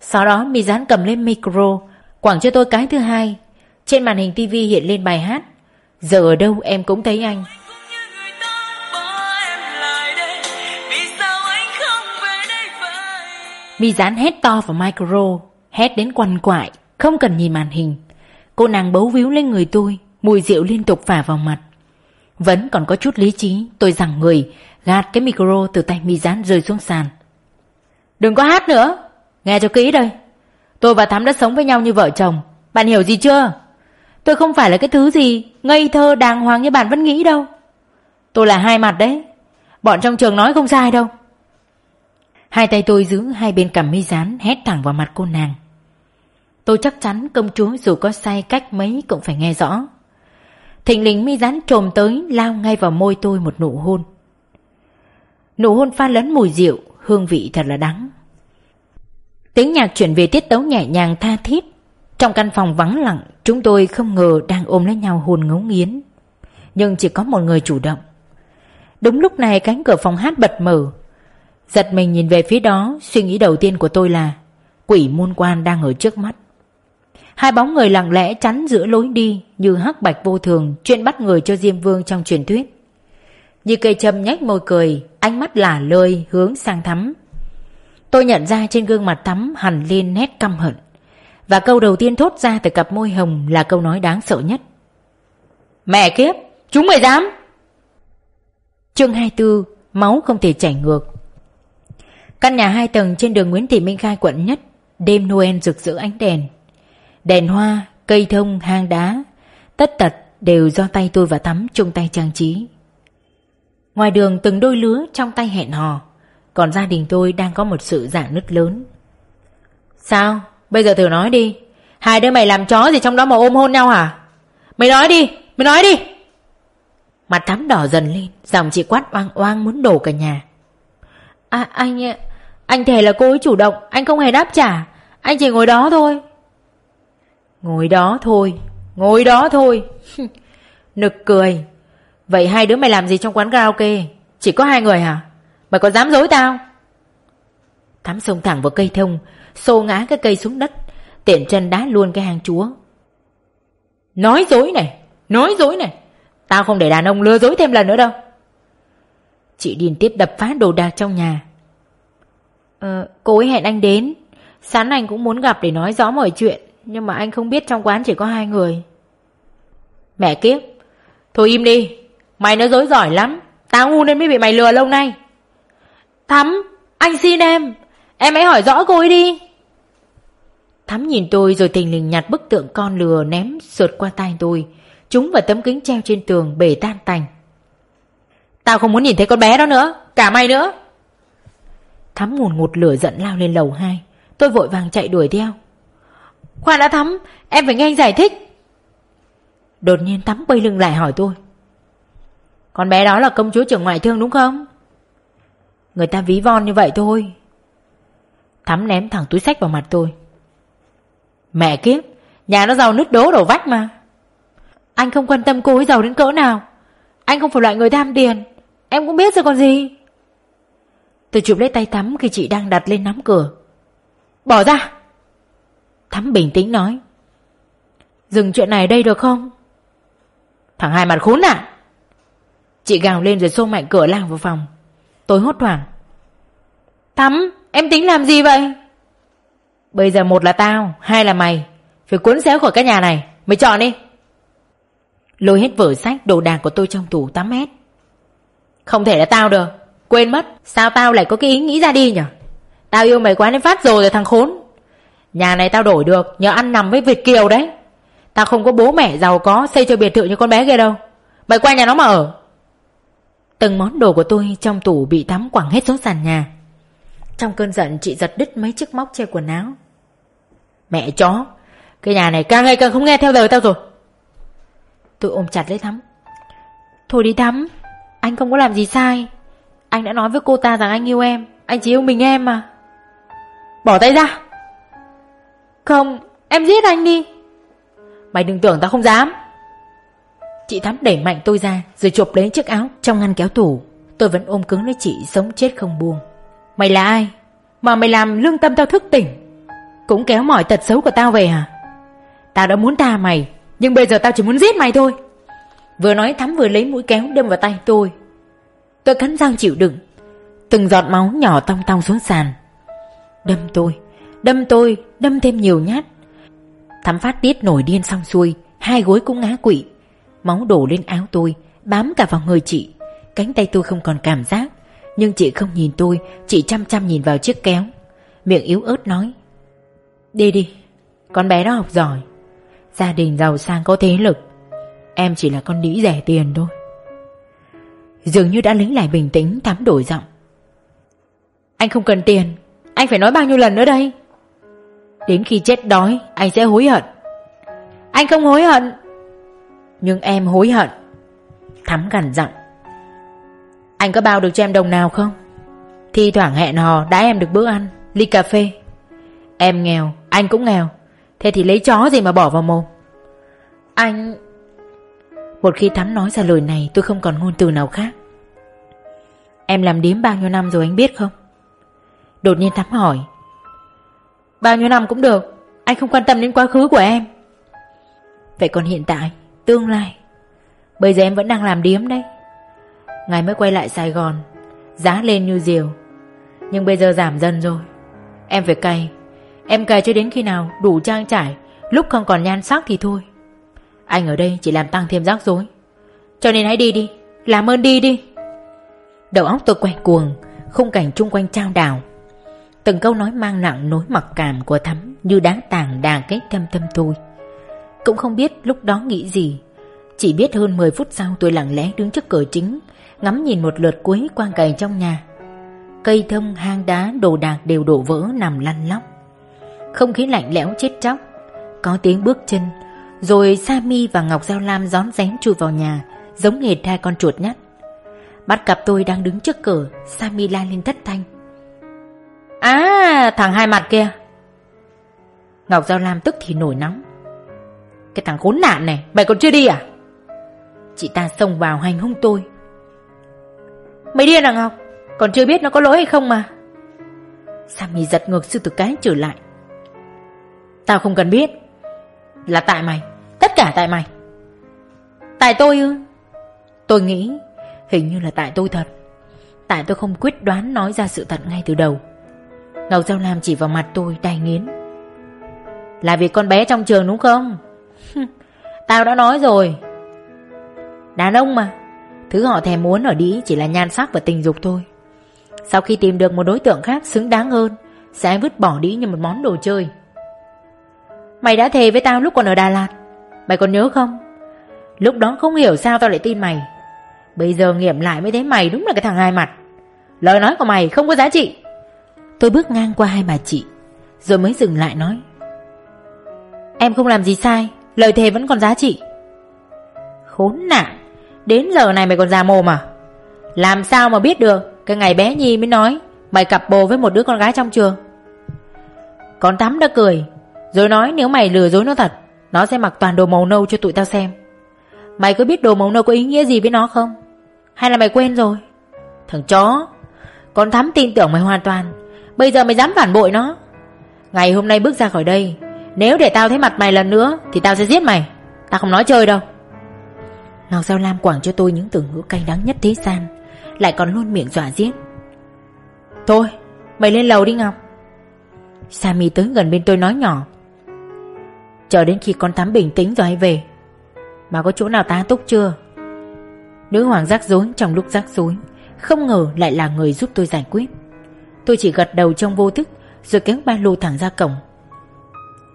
Sau đó mi Gián cầm lên micro Quảng cho tôi cái thứ hai. Trên màn hình tivi hiện lên bài hát. Giờ ở đâu em cũng thấy anh. Mi dán hét to vào micro Hét đến quằn quại Không cần nhìn màn hình. Cô nàng bấu víu lên người tôi Mùi rượu liên tục phả vào mặt. Vẫn còn có chút lý trí Tôi rằng người Gạt cái micro từ tay mi dán rơi xuống sàn. Đừng có hát nữa Nghe cho kỹ đây. Tôi và Thắm đã sống với nhau như vợ chồng Bạn hiểu gì chưa Tôi không phải là cái thứ gì Ngây thơ đàng hoàng như bạn vẫn nghĩ đâu Tôi là hai mặt đấy Bọn trong trường nói không sai đâu Hai tay tôi giữ hai bên cầm mi rán hét thẳng vào mặt cô nàng. Tôi chắc chắn công chúa dù có sai cách mấy cũng phải nghe rõ. Thịnh lính mi rán trồm tới lao ngay vào môi tôi một nụ hôn. Nụ hôn pha lẫn mùi rượu, hương vị thật là đắng. Tiếng nhạc chuyển về tiết tấu nhẹ nhàng tha thiết. Trong căn phòng vắng lặng, chúng tôi không ngờ đang ôm lấy nhau hồn ngấu nghiến. Nhưng chỉ có một người chủ động. Đúng lúc này cánh cửa phòng hát bật mở. Giật mình nhìn về phía đó, suy nghĩ đầu tiên của tôi là quỷ môn quan đang ở trước mắt. Hai bóng người lặng lẽ chắn giữa lối đi như hắc bạch vô thường chuyện bắt người cho Diêm Vương trong truyền thuyết. Như cây châm nhếch môi cười, ánh mắt lả lơi hướng sang thắm. Tôi nhận ra trên gương mặt thắm hằn lên nét căm hận. Và câu đầu tiên thốt ra từ cặp môi hồng là câu nói đáng sợ nhất. Mẹ kiếp, chúng mày dám! Chương 24, máu không thể chảy ngược. Căn nhà hai tầng trên đường Nguyễn Thị Minh Khai quận nhất, đêm Noel rực rỡ ánh đèn. Đèn hoa, cây thông, hang đá, tất tật đều do tay tôi và Tắm chung tay trang trí. Ngoài đường từng đôi lứa trong tay hẹn hò, còn gia đình tôi đang có một sự giả nứt lớn. Sao? Bây giờ thử nói đi. Hai đứa mày làm chó gì trong đó mà ôm hôn nhau hả? Mày nói đi, mày nói đi. Mặt Thắm đỏ dần lên, giọng chị quát oang oang muốn đổ cả nhà. À anh, anh thề là cô ấy chủ động, anh không hề đáp trả, anh chỉ ngồi đó thôi. Ngồi đó thôi, ngồi đó thôi. Nực cười. Vậy hai đứa mày làm gì trong quán karaoke? Chỉ có hai người hả? Mày có dám dối tao? Thắm xông thẳng vào cây thông, xô ngã cái cây xuống đất, tiện chân đá luôn cái hang chúa. Nói dối này, nói dối này. Tao không để đàn ông lừa dối thêm lần nữa đâu. Chị điên tiếp đập phá đồ đạc trong nhà. Ờ, cô ấy hẹn anh đến. Sáng anh cũng muốn gặp để nói rõ mọi chuyện. Nhưng mà anh không biết trong quán chỉ có hai người Mẹ kiếp Thôi im đi Mày nói dối giỏi lắm Tao ngu nên mới bị mày lừa lâu nay Thắm Anh xin em Em hãy hỏi rõ cô ấy đi Thắm nhìn tôi rồi tình lình nhặt bức tượng con lừa ném sượt qua tay tôi. Chúng vào tấm kính treo trên tường bể tan tành. Tao không muốn nhìn thấy con bé đó nữa, Cả mày nữa. Thắm ngùn ngụt lửa giận lao lên lầu 2 Tôi vội vàng chạy đuổi theo. Khoan đã Thắm, Em phải nghe anh giải thích. Đột nhiên Thắm quay lưng lại hỏi tôi. Con bé đó là công chúa trưởng ngoại thương đúng không? Người ta ví von như vậy thôi. Thắm ném thẳng túi sách vào mặt tôi. Mẹ kiếp, Nhà nó giàu nứt đố đổ vách mà. Anh không quan tâm cô ấy giàu đến cỡ nào. Anh không phải loại người tham tiền Em cũng biết rồi còn gì. Tôi chụp lấy tay Thắm khi chị đang đặt lên nắm cửa. Bỏ ra. Thắm bình tĩnh nói. Dừng chuyện này đây được không? Thằng hai mặt khốn à Chị gào lên rồi xô mạnh cửa lao vào phòng. Tôi hốt hoảng. Thắm, em tính làm gì vậy? Bây giờ một là tao, Hai là mày. Phải cuốn xéo khỏi cái nhà này. Mày chọn đi. Lôi hết vở sách, đồ đạc của tôi trong tủ 8 mét Không thể là tao được. Quên mất, Sao tao lại có cái ý nghĩ ra đi nhỉ Tao yêu mày quá nên phát rồi rồi thằng khốn. Nhà này tao đổi được, Nhờ ăn nằm với Việt Kiều đấy. Tao không có bố mẹ giàu có, Xây cho biệt thự như con bé kia đâu. Mày qua nhà nó mà ở. Từng món đồ của tôi trong tủ bị tắm quẳng hết xuống sàn nhà. Trong cơn giận, chị giật đứt mấy chiếc móc che quần áo. Mẹ chó, Cái nhà này càng ngày càng không nghe theo lời tao rồi. Tôi ôm chặt lấy Thắm. Thôi đi Thắm, Anh không có làm gì sai. Anh đã nói với cô ta rằng anh yêu em, Anh chỉ yêu mình em mà. Bỏ tay ra. Không, em giết anh đi. Mày đừng tưởng tao không dám. Chị Thắm đẩy mạnh tôi ra, Rồi chụp lấy chiếc áo trong ngăn kéo tủ. Tôi vẫn ôm cứng lấy chị, sống chết không buông. Mày là ai? Mà mày làm lương tâm tao thức tỉnh. Cũng kéo mọi tật xấu của tao về hả? Tao đã muốn tha mày Nhưng bây giờ tao chỉ muốn giết mày thôi. Vừa nói Thắm vừa lấy mũi kéo đâm vào tay tôi. Tôi cắn răng chịu đựng. Từng giọt máu nhỏ tong tong xuống sàn. Đâm tôi Đâm tôi, đâm thêm nhiều nhát. Thắm phát tiết nổi điên xong xuôi Hai gối cũng ngã quỵ. Máu đổ lên áo tôi Bám cả vào người chị. Cánh tay tôi không còn cảm giác. Nhưng chị không nhìn tôi, Chị chăm chăm nhìn vào chiếc kéo. Miệng yếu ớt nói, Đi đi, Con bé đó học giỏi. Gia đình giàu sang có thế lực. Em chỉ là con đĩ rẻ tiền thôi. Dường như đã lấy lại bình tĩnh, Thắm đổi giọng. Anh không cần tiền, Anh phải nói bao nhiêu lần nữa đây? Đến khi chết đói, Anh sẽ hối hận. Anh không hối hận. Nhưng em hối hận. Thắm gằn giọng. Anh có bao được cho em đồng nào không? Thi thoảng hẹn hò đã em được bữa ăn, Ly cà phê. Em nghèo, Anh cũng nghèo. Thế thì lấy chó gì mà bỏ vào mồm? Anh Một khi Thắm nói ra lời này, tôi không còn ngôn từ nào khác. Em làm điếm bao nhiêu năm rồi anh biết không? Đột nhiên Thắm hỏi. Bao nhiêu năm cũng được, Anh không quan tâm đến quá khứ của em. Vậy còn hiện tại, Tương lai? Bây giờ em vẫn đang làm điếm đấy. Ngày mới quay lại Sài Gòn, Giá lên như diều. Nhưng bây giờ giảm dần rồi. Em phải cày Em cày cho đến khi nào đủ trang trải, Lúc không còn nhan sắc thì thôi. Anh ở đây chỉ làm tăng thêm rắc rối. Cho nên hãy đi đi, Làm ơn đi đi. Đầu óc tôi quay cuồng, Khung cảnh chung quanh trao đảo. Từng câu nói mang nặng nỗi mặc cảm của Thắm Như đá tảng đà kết thâm tâm tôi. Cũng không biết lúc đó nghĩ gì. Chỉ biết hơn 10 phút sau tôi lặng lẽ đứng trước cửa chính Ngắm nhìn một lượt cuối quang cày trong nhà. Cây thông, hang đá, đồ đạc đều đổ vỡ nằm lăn lóc. Không khí lạnh lẽo chết chóc. Có tiếng bước chân, Rồi Sami và Ngọc Giao Lam rón rén chui vào nhà, Giống hệt hai con chuột nhắt Bắt cặp tôi đang đứng trước cửa Sami la lên thất thanh. À thằng hai mặt kia. Ngọc Giao Lam tức thì nổi nóng. Cái thằng khốn nạn này, Mày còn chưa đi à? Chị ta xông vào hành hung tôi. Mày điên à Ngọc? Còn chưa biết nó có lỗi hay không mà. Sammy giật ngược sư tử cái trở lại. Tao không cần biết. Là tại mày. Tất cả tại mày. Tại tôi ư? Tôi nghĩ Hình như là tại tôi thật. Tại tôi không quyết đoán nói ra sự thật ngay từ đầu. Ngọc Giao Lam chỉ vào mặt tôi đầy nghiến. Là vì con bé trong trường đúng không? Tao đã nói rồi. Đàn ông mà. Thứ họ thèm muốn ở đĩ chỉ là nhan sắc và tình dục thôi. Sau khi tìm được một đối tượng khác xứng đáng hơn, Sẽ vứt bỏ đĩ như một món đồ chơi. Mày đã thề với tao lúc còn ở Đà Lạt. Mày còn nhớ không? Lúc đó không hiểu sao tao lại tin mày. Bây giờ nghiệm lại mới thấy mày đúng là cái thằng hai mặt. Lời nói của mày không có giá trị. Tôi bước ngang qua hai bà chị, Rồi mới dừng lại nói. Em không làm gì sai, Lời thề vẫn còn giá trị. Khốn nạn. Đến giờ này mày còn già mồm à? Làm sao mà biết được? Cái ngày bé Nhi mới nói, Mày cặp bồ với một đứa con gái trong trường. Con Tắm đã cười, Rồi nói nếu mày lừa dối nó thật, Nó sẽ mặc toàn đồ màu nâu cho tụi tao xem. Mày có biết đồ màu nâu có ý nghĩa gì với nó không? Hay là mày quên rồi? Thằng chó, Con Thắm tin tưởng mày hoàn toàn, Bây giờ mày dám phản bội nó. Ngày hôm nay bước ra khỏi đây, Nếu để tao thấy mặt mày lần nữa, Thì tao sẽ giết mày. Tao không nói chơi đâu. Ngọc Giao Lam quảng cho tôi những từ ngữ cay đắng nhất thế gian Lại còn luôn miệng dọa giết. Thôi Mày lên lầu đi Ngọc. Sammy tới gần bên tôi nói nhỏ. Chờ đến khi con Thắm bình tĩnh rồi hãy về. Mà có chỗ nào tá túc chưa? Nữ hoàng rắc rối trong lúc rắc rối Không ngờ lại là người giúp tôi giải quyết. Tôi chỉ gật đầu trong vô thức Rồi kéo ba lô thẳng ra cổng.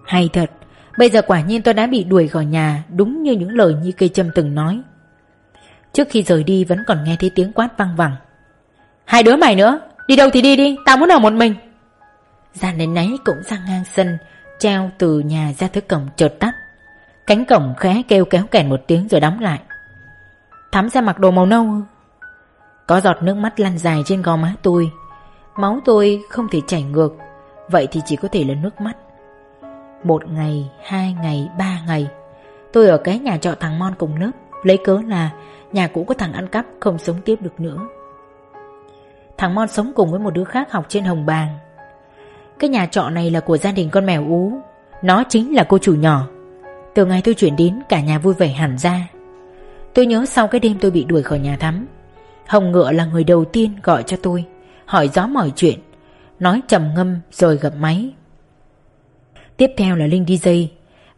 Hay thật Bây giờ quả nhiên tôi đã bị đuổi khỏi nhà, Đúng như những lời như cây châm từng nói. Trước khi rời đi, vẫn còn nghe thấy tiếng quát văng vẳng. Hai đứa mày nữa, Đi đâu thì đi đi, Tao muốn ở một mình. Giàn đến nấy cũng sang ngang sân, Treo từ nhà ra tới cổng chợt tắt. Cánh cổng khẽ kêu kéo kèn một tiếng rồi đóng lại. Thắm ra mặc đồ màu nâu. Có giọt nước mắt lăn dài trên gò má tôi. Máu tôi không thể chảy ngược, Vậy thì chỉ có thể là nước mắt một ngày, hai ngày, ba ngày. Tôi ở cái nhà trọ thằng Mon cùng lớp Lấy cớ là nhà cũ có thằng ăn cắp Không sống tiếp được nữa. Thằng Mon sống cùng với một đứa khác học trên Hồng Bàng. Cái nhà trọ này là của gia đình con mèo ú. Nó chính là cô chủ nhỏ. Từ ngày tôi chuyển đến cả nhà vui vẻ hẳn ra. Tôi nhớ sau cái đêm tôi bị đuổi khỏi nhà thắm Hồng Ngựa là người đầu tiên gọi cho tôi Hỏi gió mọi chuyện. Nói trầm ngâm rồi gập máy. Tiếp theo là Linh DJ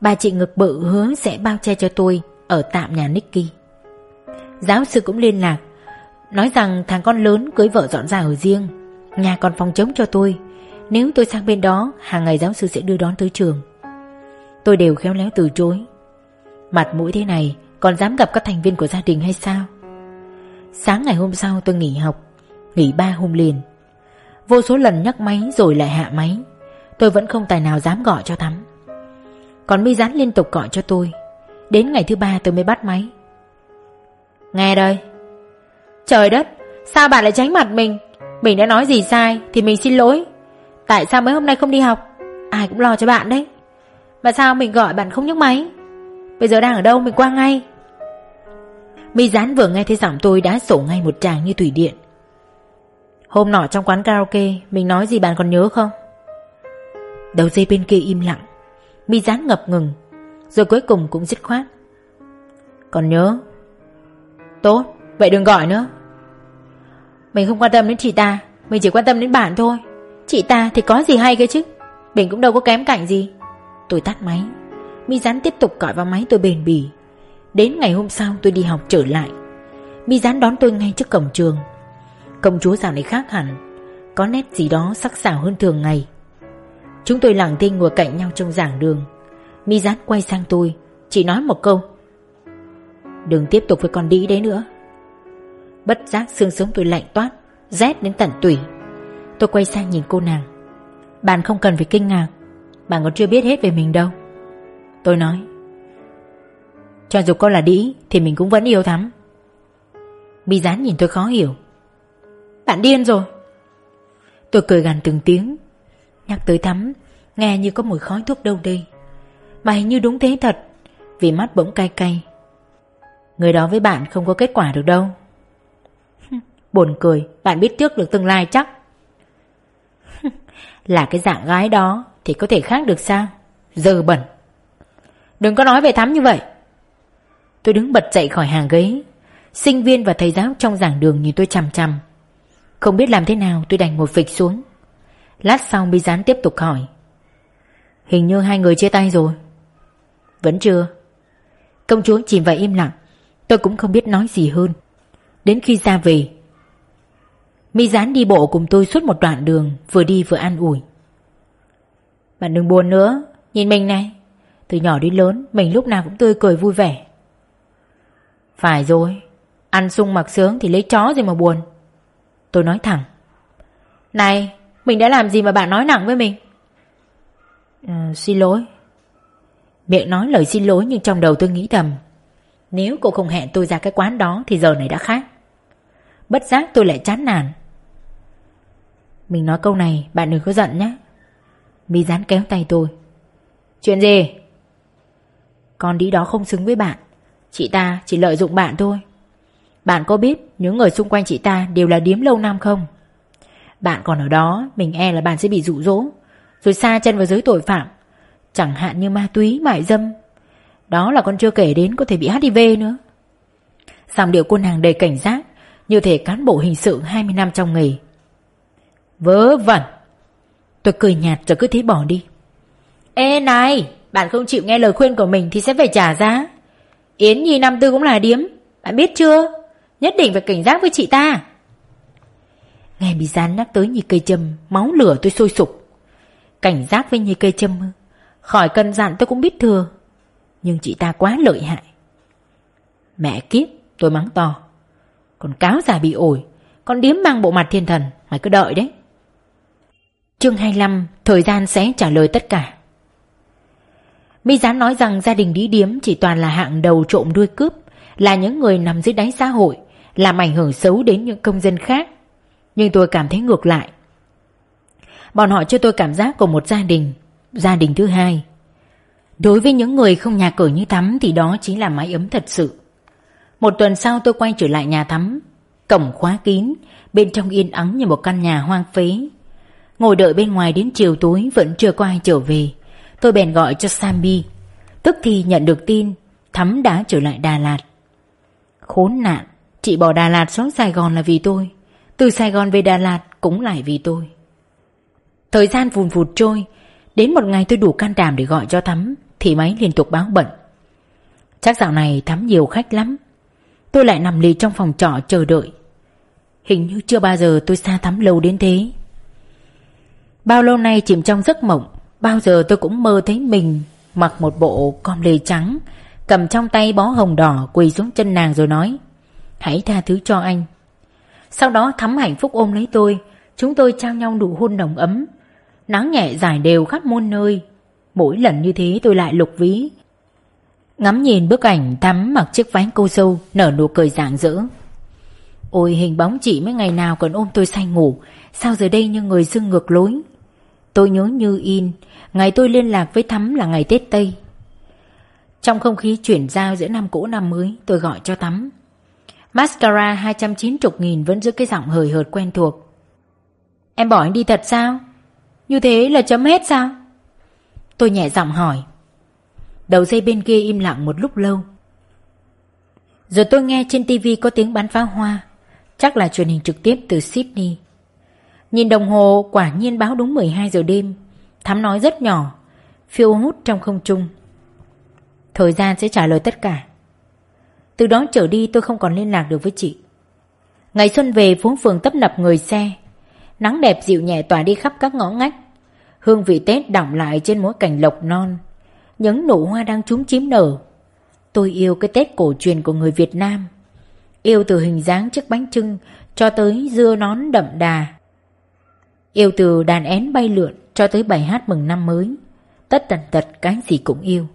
Bà chị ngực bự hứa sẽ bao che cho tôi Ở tạm nhà Nicky. Giáo sư cũng liên lạc, Nói rằng thằng con lớn cưới vợ dọn ra ở riêng. Nhà còn phòng chống cho tôi. Nếu tôi sang bên đó, Hàng ngày giáo sư sẽ đưa đón tới trường. Tôi đều khéo léo từ chối. Mặt mũi thế này, Còn dám gặp các thành viên của gia đình hay sao? Sáng ngày hôm sau tôi nghỉ học, Nghỉ ba hôm liền. Vô số lần nhắc máy rồi lại hạ máy. Tôi vẫn không tài nào dám gọi cho Thắm. Còn mi rắn liên tục gọi cho tôi. Đến ngày thứ ba tôi mới bắt máy. Nghe đây. Trời đất, Sao bà lại tránh mặt mình? Mình đã nói gì sai Thì mình xin lỗi. Tại sao mấy hôm nay không đi học? Ai cũng lo cho bạn đấy. Mà sao mình gọi bạn không nhấc máy? Bây giờ đang ở đâu mình qua ngay? Mi rán vừa nghe thấy giọng tôi đã sổ ngay một tràng như thủy điện. Hôm nọ trong quán karaoke, Mình nói gì bạn còn nhớ không? Đầu dây bên kia im lặng. Mi Dán ngập ngừng, Rồi cuối cùng cũng dứt khoát. Còn nhớ. Tốt, vậy đừng gọi nữa. Mình không quan tâm đến chị ta, Mình chỉ quan tâm đến bạn thôi. Chị ta thì có gì hay cơ chứ? Bình cũng đâu có kém cạnh gì. Tôi tắt máy. Mi Dán tiếp tục gọi vào máy tôi bền bỉ. Đến ngày hôm sau tôi đi học trở lại. Mi Dán đón tôi ngay trước cổng trường. Công chúa dạo này khác hẳn. Có nét gì đó sắc sảo hơn thường ngày. Chúng tôi lặng thinh ngồi cạnh nhau trong giảng đường. Mi rán quay sang tôi, Chỉ nói một câu. Đừng tiếp tục với con đĩ đấy nữa. Bất giác xương sống tôi lạnh toát, Rét đến tận tủy. Tôi quay sang nhìn cô nàng. Bạn không cần phải kinh ngạc. Bạn còn chưa biết hết về mình đâu. Tôi nói, Cho dù con là đĩ Thì mình cũng vẫn yêu thắm. Mi rán nhìn tôi khó hiểu. Bạn điên rồi. Tôi cười gằn từng tiếng. Nhắc tới thắm Nghe như có mùi khói thuốc đâu đây. Mà hình như đúng thế thật, Vì mắt bỗng cay cay. Người đó với bạn không có kết quả được đâu. Buồn cười, Bạn biết trước được tương lai chắc. Là cái dạng gái đó Thì có thể khác được sao? Giờ bẩn. Đừng có nói về thắm như vậy. Tôi đứng bật dậy khỏi hàng ghế. Sinh viên và thầy giáo trong giảng đường nhìn tôi chằm chằm. Không biết làm thế nào, tôi đành ngồi phịch xuống. Lát sau Bi Gián tiếp tục hỏi. Hình như hai người chia tay rồi. Vẫn chưa. Công chúa chìm vào im lặng. Tôi cũng không biết nói gì hơn. Đến khi ra về, Mi Gián đi bộ cùng tôi suốt một đoạn đường, Vừa đi vừa an ủi. Bạn đừng buồn nữa. Nhìn mình này. Từ nhỏ đến lớn, Mình lúc nào cũng tươi cười vui vẻ. Phải rồi. Ăn sung mặc sướng thì lấy chó gì mà buồn. Tôi nói thẳng. Này mình đã làm gì mà bạn nói nặng với mình? À, Xin lỗi. Miệng nói lời xin lỗi nhưng trong đầu tôi nghĩ thầm Nếu cô không hẹn tôi ra cái quán đó Thì giờ này đã khác. Bất giác tôi lại chán nản. Mình nói câu này bạn đừng có giận nhé. Mi dán kéo tay tôi. Chuyện gì? Con đi đó không xứng với bạn. Chị ta chỉ lợi dụng bạn thôi. Bạn có biết những người xung quanh chị ta đều là điếm lâu năm không? Bạn còn ở đó Mình e là bạn sẽ bị dụ dỗ. Rồi xa chân vào giới tội phạm. Chẳng hạn như ma túy, mại dâm. Đó là con chưa kể đến có thể bị HIV nữa. Giọng điệu cô nàng đầy cảnh giác Như thể cán bộ hình sự 20 năm trong nghề. Vớ vẩn. Tôi cười nhạt rồi cứ thế bỏ đi. Ê này Bạn không chịu nghe lời khuyên của mình Thì sẽ phải trả giá. Yến Nhi năm tư cũng là điếm Bạn biết chưa? Nhất định phải cảnh giác với chị ta. Nghe bị gián nhắc tới như cây châm Máu lửa tôi sôi sục. Cảnh giác với như cây châm Khỏi cần dặn tôi cũng biết thừa. Nhưng chị ta quá lợi hại. Mẹ kiếp tôi mắng to. Còn cáo già bị ổi Con điếm mang bộ mặt thiên thần Mày cứ đợi đấy. Chương 25 Thời gian sẽ trả lời tất cả. Mi Gián nói rằng gia đình Lý Điếm chỉ toàn là hạng đầu trộm đuôi cướp, là những người nằm dưới đáy xã hội, làm ảnh hưởng xấu đến những công dân khác. Nhưng tôi cảm thấy ngược lại. Bọn họ cho tôi cảm giác của một gia đình, gia đình thứ hai. Đối với những người không nhà cửa như Thắm thì đó chính là mái ấm thật sự. Một tuần sau tôi quay trở lại nhà Thắm, cổng khóa kín, bên trong yên ắng như một căn nhà hoang phế. Ngồi đợi bên ngoài đến chiều tối vẫn chưa có ai trở về. Tôi bèn gọi cho Sammy Tức thì nhận được tin Thắm đã trở lại Đà Lạt Khốn nạn Chị bỏ Đà Lạt xuống Sài Gòn là vì tôi từ Sài Gòn về Đà Lạt cũng lại vì tôi. Thời gian vùn vụt trôi, Đến một ngày tôi đủ can đảm để gọi cho Thắm, Thì máy liên tục báo bận. Chắc dạo này Thắm nhiều khách lắm. Tôi lại nằm lì trong phòng trọ chờ đợi. Hình như chưa bao giờ tôi xa Thắm lâu đến thế. Bao lâu nay chìm trong giấc mộng, Bao giờ tôi cũng mơ thấy mình Mặc một bộ con lê trắng, Cầm trong tay bó hồng đỏ Quỳ xuống chân nàng rồi nói, Hãy tha thứ cho anh. Sau đó thắm hạnh phúc ôm lấy tôi. Chúng tôi trao nhau đủ hôn nồng ấm. Nắng nhẹ dài đều khắp muôn nơi. Mỗi lần như thế tôi lại lục ví. Ngắm nhìn bức ảnh Thắm mặc chiếc váy câu sâu Nở nụ cười rạng rỡ. Ôi, hình bóng chị mấy ngày nào còn ôm tôi say ngủ. Sao giờ đây như người dưng ngược lối? Tôi nhớ như in, Ngày tôi liên lạc với Thắm là ngày Tết Tây. Trong không khí chuyển giao giữa năm cũ năm mới, Tôi gọi cho Thắm. Mascara 290 nghìn vẫn giữ cái giọng hời hợt quen thuộc. Em bỏ anh đi thật sao? Như thế là chấm hết sao? Tôi nhẹ giọng hỏi. Đầu dây bên kia im lặng một lúc lâu. Rồi tôi nghe trên tivi có tiếng bắn pháo hoa. Chắc là truyền hình trực tiếp từ Sydney. Nhìn đồng hồ, quả nhiên báo đúng 12 giờ đêm. Thắm nói rất nhỏ, Phiêu hút trong không trung. Thời gian sẽ trả lời tất cả. Từ đó trở đi tôi không còn liên lạc được với chị. Ngày xuân về, phố phường tấp nập người xe. Nắng đẹp dịu nhẹ tỏa đi khắp các ngõ ngách. Hương vị Tết đọng lại trên mỗi cành lộc non. Những nụ hoa đang trúng chím nở. Tôi yêu cái Tết cổ truyền của người Việt Nam. Yêu từ hình dáng chiếc bánh trưng Cho tới dưa nón đậm đà. Yêu từ đàn én bay lượn Cho tới bài hát mừng năm mới. Tất tần tật cái gì cũng yêu.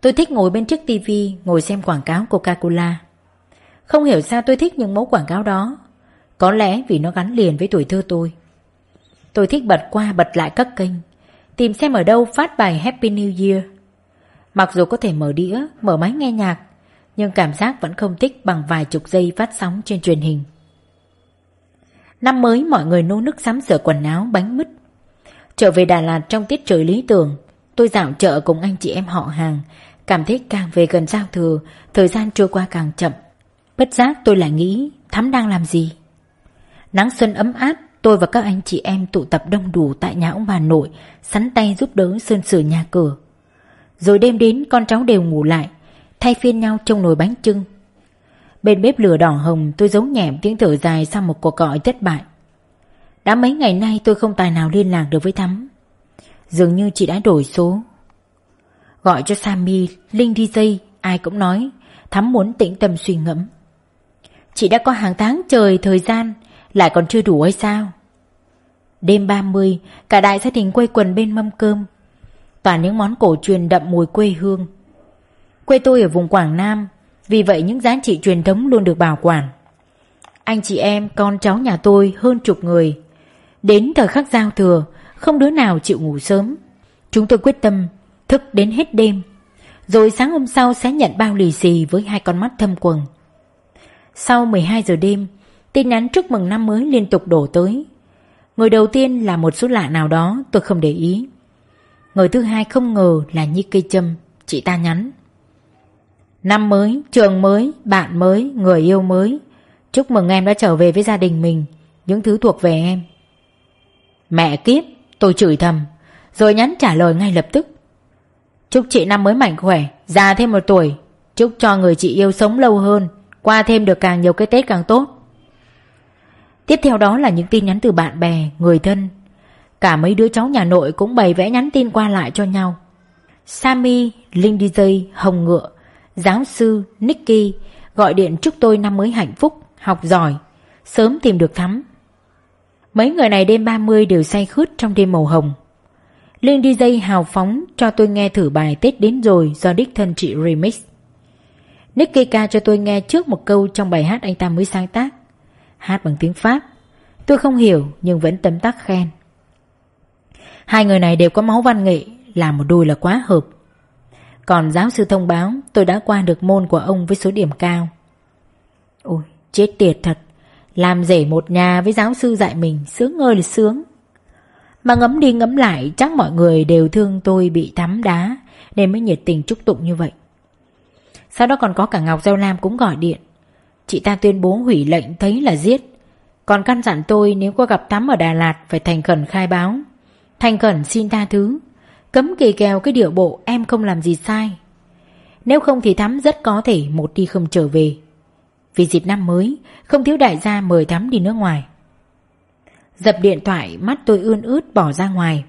Tôi thích ngồi bên trước tivi Ngồi xem quảng cáo Coca-Cola. Không hiểu sao tôi thích những mẫu quảng cáo đó. Có lẽ vì nó gắn liền với tuổi thơ tôi. Tôi thích bật qua bật lại các kênh Tìm xem ở đâu phát bài Happy New Year. Mặc dù có thể mở đĩa, mở máy nghe nhạc Nhưng cảm giác vẫn không thích bằng vài chục giây phát sóng trên truyền hình. Năm mới mọi người nô nức sắm sửa quần áo, bánh mứt. Trở về Đà Lạt trong tiết trời lý tưởng Tôi dạo chợ cùng anh chị em họ hàng Cảm thấy càng về gần giao thừa Thời gian trôi qua càng chậm Bất giác tôi lại nghĩ Thắm đang làm gì Nắng xuân ấm áp Tôi và các anh chị em tụ tập đông đủ tại nhà ông bà nội, sắn tay giúp đỡ sơn sửa nhà cửa. Rồi đêm đến con cháu đều ngủ lại, thay phiên nhau trong nồi bánh trưng. Bên bếp lửa đỏ hồng tôi giấu nhẹm tiếng thở dài sau một cuộc gọi thất bại. Đã mấy ngày nay tôi không tài nào liên lạc được với Thắm. Dường như chị đã đổi số. Gọi cho Sammy, Linh DJ, ai cũng nói Thắm muốn tĩnh tâm suy ngẫm. Chị đã có hàng tháng trời thời gian lại còn chưa đủ hay sao? Đêm 30, cả đại gia đình quây quần bên mâm cơm. Toàn những món cổ truyền đậm mùi quê hương. Quê tôi ở vùng Quảng Nam, vì vậy những giá trị truyền thống luôn được bảo quản. Anh chị em, con cháu nhà tôi hơn chục người. Đến thời khắc giao thừa, không đứa nào chịu ngủ sớm. Chúng tôi quyết tâm thức đến hết đêm. Rồi sáng hôm sau sẽ nhận bao lì xì với hai con mắt thâm quầng. Sau 12 giờ đêm, tin nhắn chúc mừng năm mới liên tục đổ tới. Người đầu tiên là một số lạ nào đó tôi không để ý. Người thứ hai không ngờ là Nhi Cây Trâm, chị ta nhắn. Năm mới, trường mới, bạn mới, người yêu mới. Chúc mừng em đã trở về với gia đình mình, những thứ thuộc về em. Mẹ kiếp, tôi chửi thầm, rồi nhắn trả lời ngay lập tức. Chúc chị năm mới mạnh khỏe, già thêm một tuổi. Chúc cho người chị yêu sống lâu hơn, qua thêm được càng nhiều cái Tết càng tốt. Tiếp theo đó là những tin nhắn từ bạn bè, người thân. Cả mấy đứa cháu nhà nội cũng bày vẽ nhắn tin qua lại cho nhau. Sammy, Linh DJ, Hồng Ngựa, giáo sư, Nicky gọi điện chúc tôi năm mới hạnh phúc, học giỏi, sớm tìm được thắm. Mấy người này đêm 30 đều say khướt trong đêm màu hồng. Linh DJ hào phóng cho tôi nghe thử bài Tết đến rồi do đích thân chị remix. Nicky ca cho tôi nghe trước một câu trong bài hát anh ta mới sáng tác hát bằng tiếng Pháp. Tôi không hiểu nhưng vẫn tấm tắc khen. Hai người này đều có máu văn nghệ, làm một đôi là quá hợp. Còn giáo sư thông báo tôi đã qua được môn của ông với số điểm cao. Ôi, chết tiệt thật. Làm rể một nhà với giáo sư dạy mình, sướng ơi là sướng. Mà ngấm đi ngấm lại, chắc mọi người đều thương tôi bị thắm đá, nên mới nhiệt tình chúc tụng như vậy. Sau đó còn có cả Ngọc Giao Lam cũng gọi điện. Chị ta tuyên bố hủy lệnh thấy là giết Còn căn dặn tôi nếu có gặp Thắm ở Đà Lạt Phải thành khẩn khai báo Thành khẩn xin tha thứ Cấm kỳ kèo cái điệu bộ, em không làm gì sai Nếu không thì Thắm rất có thể một đi không trở về vì dịp năm mới, Không thiếu đại gia mời Thắm đi nước ngoài. Dập điện thoại, mắt tôi ươn ướt bỏ ra ngoài.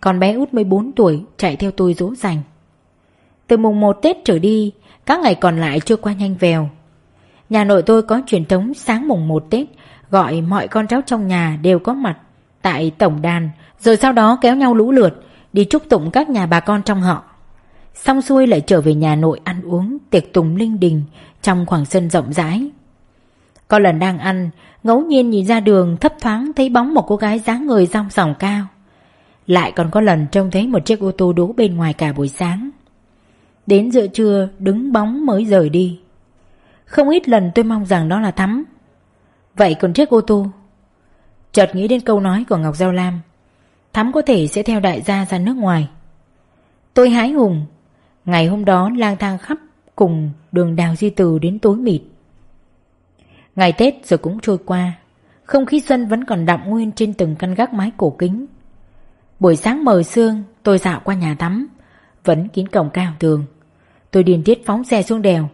Còn bé út 14 tuổi chạy theo tôi dỗ dành. Từ mùng 1 Tết trở đi, Các ngày còn lại trôi qua nhanh vèo. Nhà nội tôi có truyền thống sáng mùng 1 Tết, Gọi mọi con cháu trong nhà đều có mặt Tại tổng đàn, Rồi sau đó kéo nhau lũ lượt, Đi chúc tụng các nhà bà con trong họ. Xong xuôi lại trở về nhà nội ăn uống Tiệc tùng linh đình trong khoảng sân rộng rãi. Có lần đang ăn, ngẫu nhiên nhìn ra đường, thấp thoáng Thấy bóng một cô gái dáng người rong sòng cao. Lại còn có lần trông thấy một chiếc ô tô đỗ bên ngoài cả buổi sáng. Đến giữa trưa, đứng bóng mới rời đi. Không ít lần tôi mong rằng đó là Thắm. Vậy còn chiếc ô tô? Chợt nghĩ đến câu nói của Ngọc Giao Lam, Thắm có thể sẽ theo đại gia ra nước ngoài. Tôi hái hùng, Ngày hôm đó lang thang khắp Cùng đường đào di từ đến tối mịt. Ngày Tết rồi cũng trôi qua, Không khí xuân vẫn còn đậm nguyên Trên từng căn gác mái cổ kính. Buổi sáng mờ sương, Tôi dạo qua nhà tắm, Vẫn kín cổng cao tường. Tôi điền tiết phóng xe xuống đèo.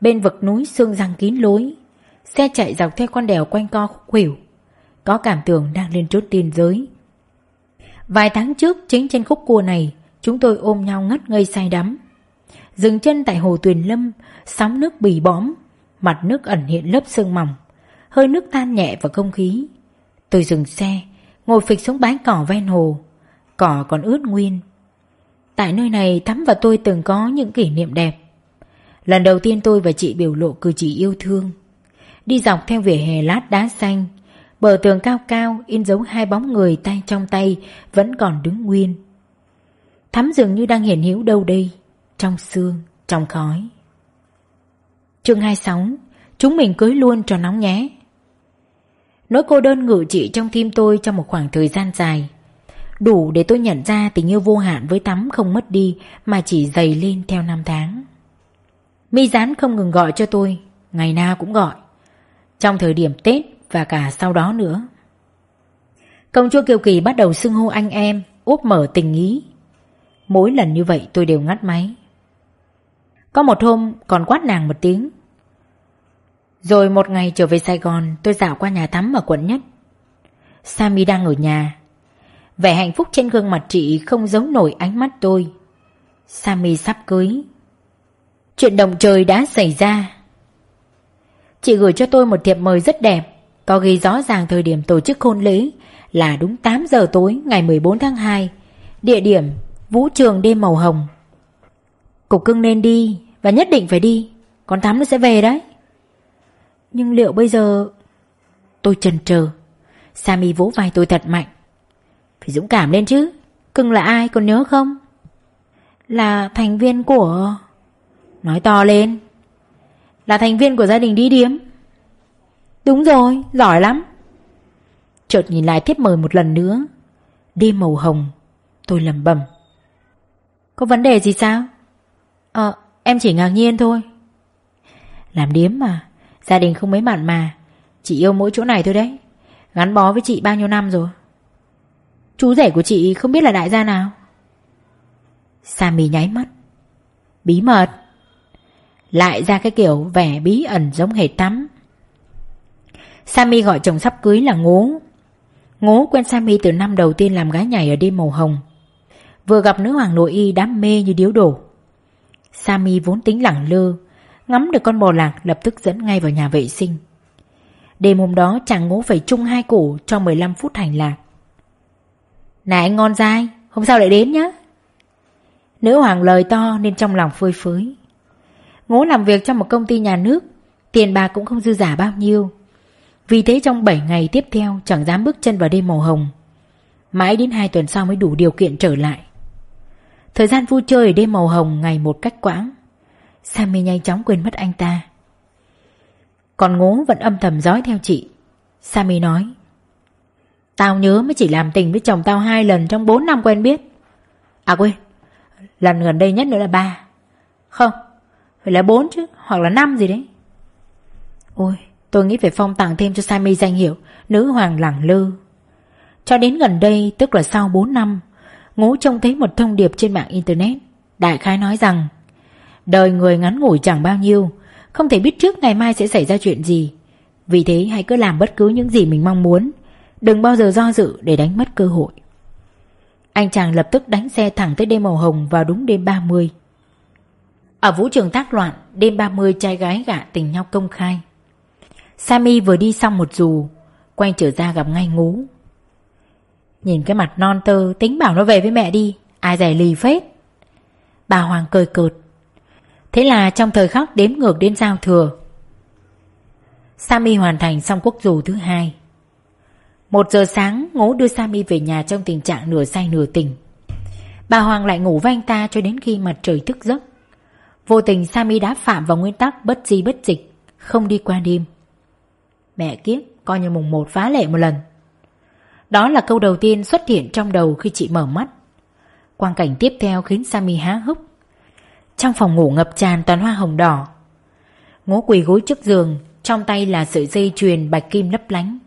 Bên vực núi sương răng kín lối, Xe chạy dọc theo con đèo quanh co khúc khỉu Có cảm tưởng đang lên chốt tiên giới. Vài tháng trước, chính trên khúc cua này, Chúng tôi ôm nhau ngất ngây say đắm. Dừng chân tại hồ Tuyền Lâm, Sóng nước bì bõm, Mặt nước ẩn hiện lớp sương mỏng, Hơi nước tan nhẹ vào không khí. Tôi dừng xe, Ngồi phịch xuống bãi cỏ ven hồ, Cỏ còn ướt nguyên. Tại nơi này Thắm và tôi từng có những kỷ niệm đẹp. Lần đầu tiên tôi và chị biểu lộ cử chỉ yêu thương. Đi dọc theo vỉa hè lát đá xanh, Bờ tường cao cao in dấu hai bóng người tay trong tay Vẫn còn đứng nguyên. Thắm dường như đang hiện hữu đâu đây. Trong xương, trong khói. Chương 26 Chúng mình cưới luôn cho nóng nhé. Nỗi cô đơn ngự trị trong tim tôi trong một khoảng thời gian dài. Đủ để tôi nhận ra tình yêu vô hạn với tắm không mất đi Mà chỉ dày lên theo năm tháng. Mi Gián không ngừng gọi cho tôi Ngày nào cũng gọi. Trong thời điểm Tết và cả sau đó nữa. Công chúa Kiều Kỳ bắt đầu xưng hô anh em Úp mở tình ý. Mỗi lần như vậy tôi đều ngắt máy. Có một hôm, còn quát nàng một tiếng. Rồi một ngày trở về Sài Gòn, Tôi dạo qua nhà tắm ở quận nhất. Sammy đang ở nhà. Vẻ hạnh phúc trên gương mặt chị Không giấu nổi ánh mắt tôi. Sammy sắp cưới. Chuyện đồng trời đã xảy ra. Chị gửi cho tôi một thiệp mời rất đẹp. Có ghi rõ ràng thời điểm tổ chức hôn lễ Là đúng 8 giờ tối, ngày 14 tháng 2 Địa điểm, Vũ trường đêm màu hồng. Cục cưng nên đi. Và nhất định phải đi. Con Thắm nó sẽ về đấy. Nhưng liệu bây giờ Tôi chần chờ Sammy vỗ vai tôi thật mạnh. Phải dũng cảm lên chứ. Cưng là ai còn nhớ không? Là thành viên của Nói to lên. Là thành viên của gia đình đi điếm. Đúng rồi, giỏi lắm. Chợt nhìn lại thiếp mời một lần nữa. Đêm màu hồng Tôi lầm bầm. Có vấn đề gì sao? Ờ em chỉ ngạc nhiên thôi. Làm điếm mà, Gia đình không mấy mặn mà. Chị yêu mỗi chỗ này thôi đấy. Gắn bó với chị bao nhiêu năm rồi. Chú rể của chị không biết là đại gia nào. Sammy nháy mắt. Bí mật. Lại ra cái kiểu vẻ bí ẩn giống hệt tắm. Sammy gọi chồng sắp cưới là Ngố. Ngố quen Sammy từ năm đầu tiên làm gái nhảy ở đêm màu hồng. Vừa gặp nữ hoàng nội y đam mê như điếu đổ. Sami vốn tính lẳng lơ, Ngắm được con bò lạc lập tức dẫn ngay vào nhà vệ sinh. Đêm hôm đó chàng ngố phải chung hai cổ cho 15 phút hành lạc. Này anh ngon dai, Hôm sau lại đến nhá. Nữ hoàng lời to nên trong lòng phơi phới. Ngố làm việc trong một công ty nhà nước, Tiền bạc cũng không dư giả bao nhiêu. Vì thế trong 7 ngày tiếp theo, Chẳng dám bước chân vào đêm màu hồng. Mãi đến 2 tuần sau mới đủ điều kiện trở lại. Thời gian vui chơi ở đêm màu hồng Ngày một cách quãng. Sammy nhanh chóng quên mất anh ta. Còn ngố vẫn âm thầm dõi theo chị. Sammy nói, Tao nhớ mới chỉ làm tình với chồng tao hai lần trong bốn năm quen biết. À quên, Lần gần đây nhất nữa là ba. Không, phải là bốn chứ, Hoặc là năm gì đấy. Ôi, tôi nghĩ phải phong tặng thêm cho Sammy danh hiệu Nữ hoàng lẳng lơ. Cho đến gần đây, tức là sau 4 năm Ngũ trông thấy một thông điệp trên mạng internet. Đại khái nói rằng, Đời người ngắn ngủi chẳng bao nhiêu, Không thể biết trước ngày mai sẽ xảy ra chuyện gì. Vì thế hãy cứ làm bất cứ những gì mình mong muốn, Đừng bao giờ do dự để đánh mất cơ hội. Anh chàng lập tức đánh xe thẳng tới đêm màu hồng vào đúng đêm 30 ở vũ trường tác loạn, Đêm 30 trai gái gạ tình nhau công khai. Sammy vừa đi xong một dù, Quay trở ra gặp ngay ngú Nhìn cái mặt non tơ, Tính bảo nó về với mẹ đi. Ai giải lì phết. Bà Hoàng cười cợt. Thế là trong thời khắc đếm ngược đến giao thừa Sammy hoàn thành xong quốc dù thứ hai. Một giờ sáng, Ngố đưa Sammy về nhà trong tình trạng nửa say nửa tỉnh. Bà Hoàng lại ngủ với anh ta cho đến khi mặt trời thức giấc. Vô tình Sammy đã phạm vào nguyên tắc bất di bất dịch, Không đi qua đêm. Mẹ kiếp, coi như mùng một phá lệ một lần. Đó là câu đầu tiên xuất hiện trong đầu khi chị mở mắt. Quang cảnh tiếp theo khiến Sami há hốc. Trong phòng ngủ ngập tràn toàn hoa hồng đỏ. Ngố quỳ gối trước giường, Trong tay là sợi dây chuyền bạch kim lấp lánh.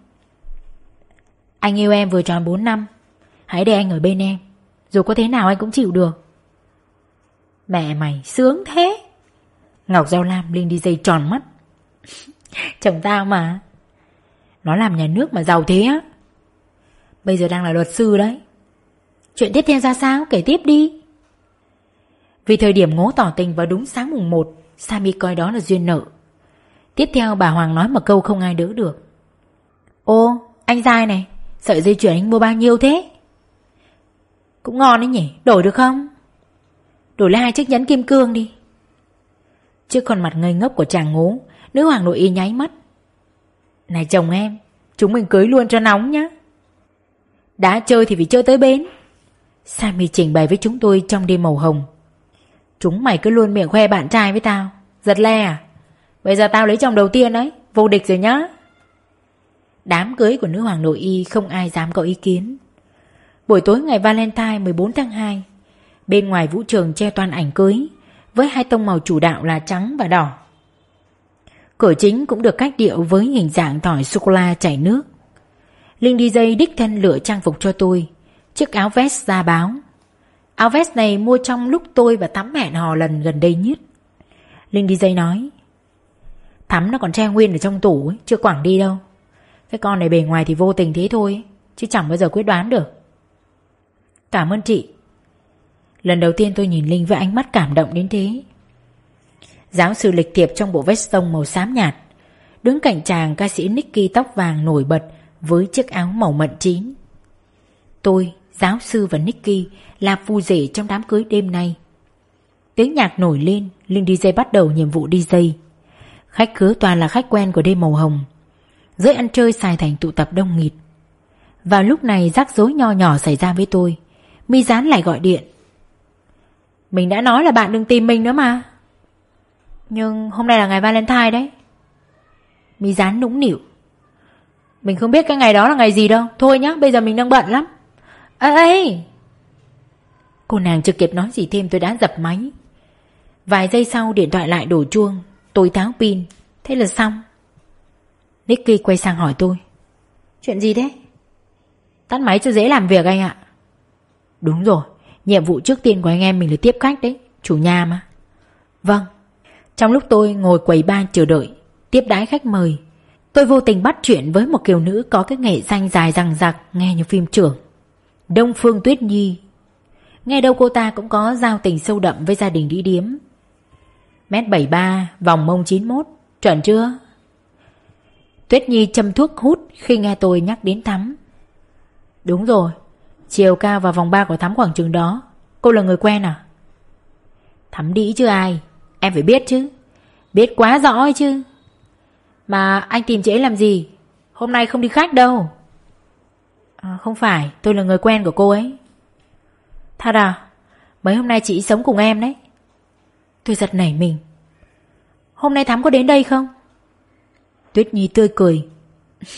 Anh yêu em vừa tròn 4 năm. Hãy để anh ở bên em. Dù có thế nào anh cũng chịu được. Mẹ mày, sướng thế. Ngọc Giao Lam liền đi dây tròn mắt. Chồng tao mà. Nó làm nhà nước mà giàu thế á. Bây giờ đang là luật sư đấy. Chuyện tiếp theo ra sao? Kể tiếp đi. Vì thời điểm ngố tỏ tình vào đúng sáng mùng 1 Sami coi đó là duyên nợ. Tiếp theo bà Hoàng nói một câu không ai đỡ được. Ô, anh dai này, Sợi dây chuyền anh mua bao nhiêu thế? Cũng ngon đấy nhỉ, Đổi được không? Đổi lại hai chiếc nhẫn kim cương đi. Trước con mặt ngây ngốc của chàng ngố, Nữ hoàng nội y nháy mắt. Này chồng em, Chúng mình cưới luôn cho nóng nhá. Đã chơi thì phải chơi tới bến. Sammy trình bày với chúng tôi trong đêm màu hồng. Chúng mày cứ luôn miệng khoe bạn trai với tao. Giật le à? Bây giờ tao lấy chồng đầu tiên đấy. Vô địch rồi nhá. Đám cưới của nữ hoàng nội y không ai dám có ý kiến. Buổi tối ngày Valentine 14 tháng 2 Bên ngoài vũ trường treo toàn ảnh cưới, Với hai tông màu chủ đạo là trắng và đỏ. Cửa chính cũng được cách điệu với hình dạng tỏi sô-cô-la chảy nước. Linh DJ đích thân lựa trang phục cho tôi. Chiếc áo vest da báo. Áo vest này mua trong lúc tôi và Thắm hẹn hò lần gần đây nhất. Linh DJ nói Thắm nó còn treo nguyên ở trong tủ ấy, Chưa quảng đi đâu. Cái con này bề ngoài thì vô tình thế thôi Chứ chẳng bao giờ quyết đoán được. Cảm ơn chị. Lần đầu tiên tôi nhìn Linh với ánh mắt cảm động đến thế. Giáo sư lịch thiệp trong bộ vest tông màu xám nhạt Đứng cạnh chàng ca sĩ Nicky tóc vàng nổi bật với chiếc áo màu mận chín. Tôi, giáo sư và Nicky Là phù rể trong đám cưới đêm nay. Tiếng nhạc nổi lên Linh DJ bắt đầu nhiệm vụ DJ Khách khứa toàn là khách quen của đêm màu hồng. Giới ăn chơi xài thành tụ tập đông nghịt. Vào lúc này rắc rối nho nhỏ xảy ra với tôi. Mi Gián lại gọi điện. Mình đã nói là bạn đừng tìm mình nữa mà. Nhưng hôm nay là ngày Valentine đấy. Mi Gián nũng nịu. Mình không biết cái ngày đó là ngày gì đâu. Thôi nhá, bây giờ mình đang bận lắm. Ê ê Cô nàng chưa kịp nói gì thêm, tôi đã dập máy. Vài giây sau, điện thoại lại đổ chuông. Tôi tháo pin. Thế là xong. Nicky quay sang hỏi tôi. Chuyện gì thế? Tắt máy cho dễ làm việc anh ạ. Đúng rồi, Nhiệm vụ trước tiên của anh em mình là tiếp khách đấy, Chủ nhà mà. Vâng. Trong lúc tôi ngồi quầy ba chờ đợi, Tiếp đái khách mời Tôi vô tình bắt chuyện với một kiều nữ Có cái nghệ danh dài rằng rặc Nghe như phim trưởng. Đông Phương Tuyết Nhi. Nghe đâu cô ta cũng có giao tình sâu đậm với gia đình đi điếm. Mét 73 Vòng mông 91 Chuẩn chưa? Tuyết Nhi châm thuốc hút Khi nghe tôi nhắc đến Thắm. Đúng rồi, Chiều cao và vòng ba của Thắm khoảng chừng đó. Cô là người quen à? Thắm đĩ chứ ai? Em phải biết chứ. Biết quá rõ chứ. Mà anh tìm chị ấy làm gì? Hôm nay không đi khách đâu. À, Không phải tôi là người quen của cô ấy. Thật à? Mấy hôm nay chị sống cùng em đấy. Tôi giật nảy mình. Hôm nay Thắm có đến đây không? Tuyết Nhi tươi cười.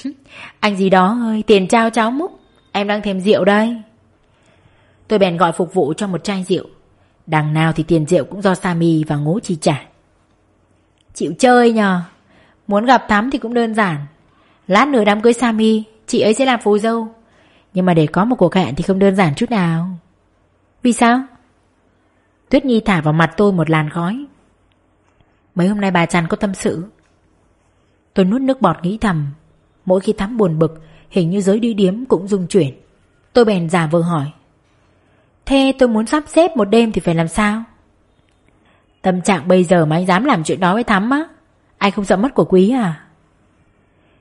Anh gì đó ơi Tiền trao cháu múc. Em đang thèm rượu đây. Tôi bèn gọi phục vụ cho một chai rượu. Đằng nào thì tiền rượu cũng do Sami và ngố chi trả. Chịu chơi nhờ. Muốn gặp Thắm thì cũng đơn giản. Lát nữa đám cưới Sami, Chị ấy sẽ làm phù dâu. Nhưng mà để có một cuộc hẹn thì không đơn giản chút nào. Vì sao? Tuyết Nhi thả vào mặt tôi một làn khói. Mấy hôm nay bà Trần có tâm sự. Tôi nuốt nước bọt nghĩ thầm. Mỗi khi Thắm buồn bực, Hình như giới đi điếm cũng rung chuyển. Tôi bèn giả vờ hỏi. Thế tôi muốn sắp xếp một đêm thì phải làm sao? Tâm trạng bây giờ mà anh dám làm chuyện đó với Thắm á? Anh không sợ mất của quý à?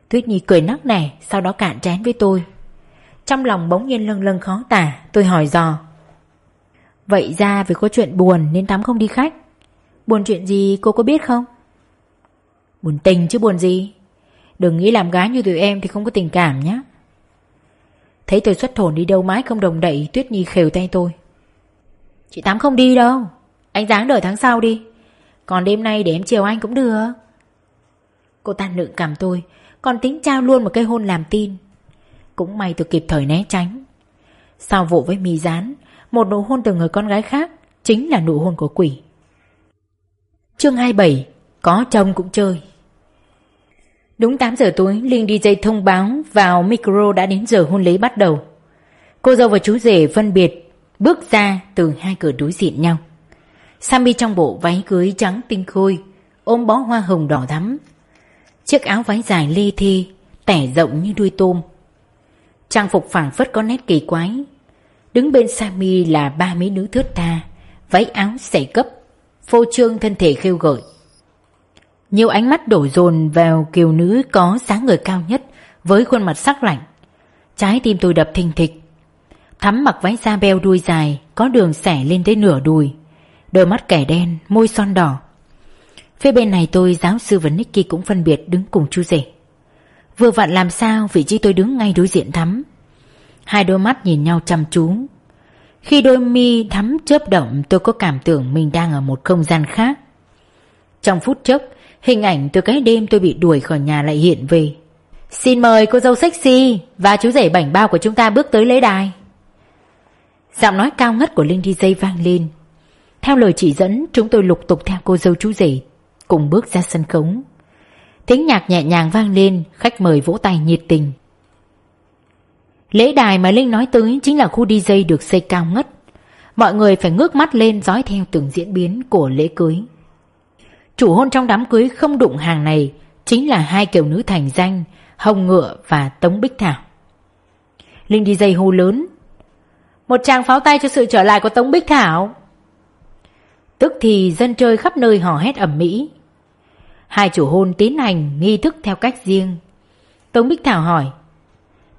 Tuyết Nhi cười nắc nẻ, Sau đó cạn chén với tôi. Trong lòng bỗng nhiên lâng lâng khó tả, Tôi hỏi dò. Vậy ra vì có chuyện buồn nên tám không đi khách. Buồn chuyện gì cô có biết không? Buồn tình chứ buồn gì? Đừng nghĩ làm gái như tụi em thì không có tình cảm nhé Thấy tôi xuất thổn đi đâu mãi không đồng đậy, Tuyết Nhi khều tay tôi. Chị Tám không đi đâu. Anh dáng đợi tháng sau đi. Còn đêm nay để em chiều anh cũng được. Cô ta nựng cảm tôi, Còn tính trao luôn một cây hôn làm tin. Cũng may tôi kịp thời né tránh. Sau vụ với mì rán Một nụ hôn từ người con gái khác Chính là nụ hôn của quỷ. Chương 27 Có chồng cũng chơi. Đúng 8 giờ tối, Linh DJ thông báo vào micro đã đến giờ hôn lễ bắt đầu. Cô dâu và chú rể phân biệt Bước ra từ hai cửa đối diện nhau. Sammy trong bộ váy cưới trắng tinh khôi, Ôm bó hoa hồng đỏ thắm. Chiếc áo váy dài lê thi Tẻ rộng như đuôi tôm Trang phục phẳng phất có nét kỳ quái Đứng bên sami là ba mấy nữ thướt tha Váy áo xẻ cấp Phô trương thân thể khêu gợi nhiều ánh mắt đổ dồn vào kiều nữ có sáng người cao nhất với khuôn mặt sắc lạnh. Trái tim tôi đập thình thịch. Thắm mặc váy da beo đuôi dài, có đường xẻ lên tới nửa đùi. Đôi mắt kẻ đen, môi son đỏ. Phía bên này tôi, giáo sư và Nicky cũng phân biệt đứng cùng chú rể. Vừa vặn làm sao, vị trí tôi đứng ngay đối diện Thắm. Hai đôi mắt nhìn nhau chăm chú. Khi đôi mi Thắm chớp động, tôi có cảm tưởng mình đang ở một không gian khác. Trong phút chốc, Hình ảnh từ cái đêm tôi bị đuổi khỏi nhà lại hiện về Xin mời cô dâu sexy Và chú rể bảnh bao của chúng ta bước tới lễ đài Giọng nói cao ngất của Linh DJ vang lên Theo lời chỉ dẫn, Chúng tôi lục tục theo cô dâu chú rể Cùng bước ra sân khấu Tiếng nhạc nhẹ nhàng vang lên, Khách mời vỗ tay nhiệt tình Lễ đài mà Linh nói tới Chính là khu DJ được xây cao ngất Mọi người phải ngước mắt lên dõi theo từng diễn biến của lễ cưới Chủ hôn trong đám cưới không đụng hàng này chính là hai kiểu nữ thành danh, Hồng Ngựa và Tống Bích Thảo. Linh DJ hô lớn. Một tràng pháo tay cho sự trở lại của Tống Bích Thảo. Tức thì dân chơi khắp nơi hò hét ẩm mỹ. Hai chủ hôn tiến hành nghi thức theo cách riêng. Tống Bích Thảo hỏi.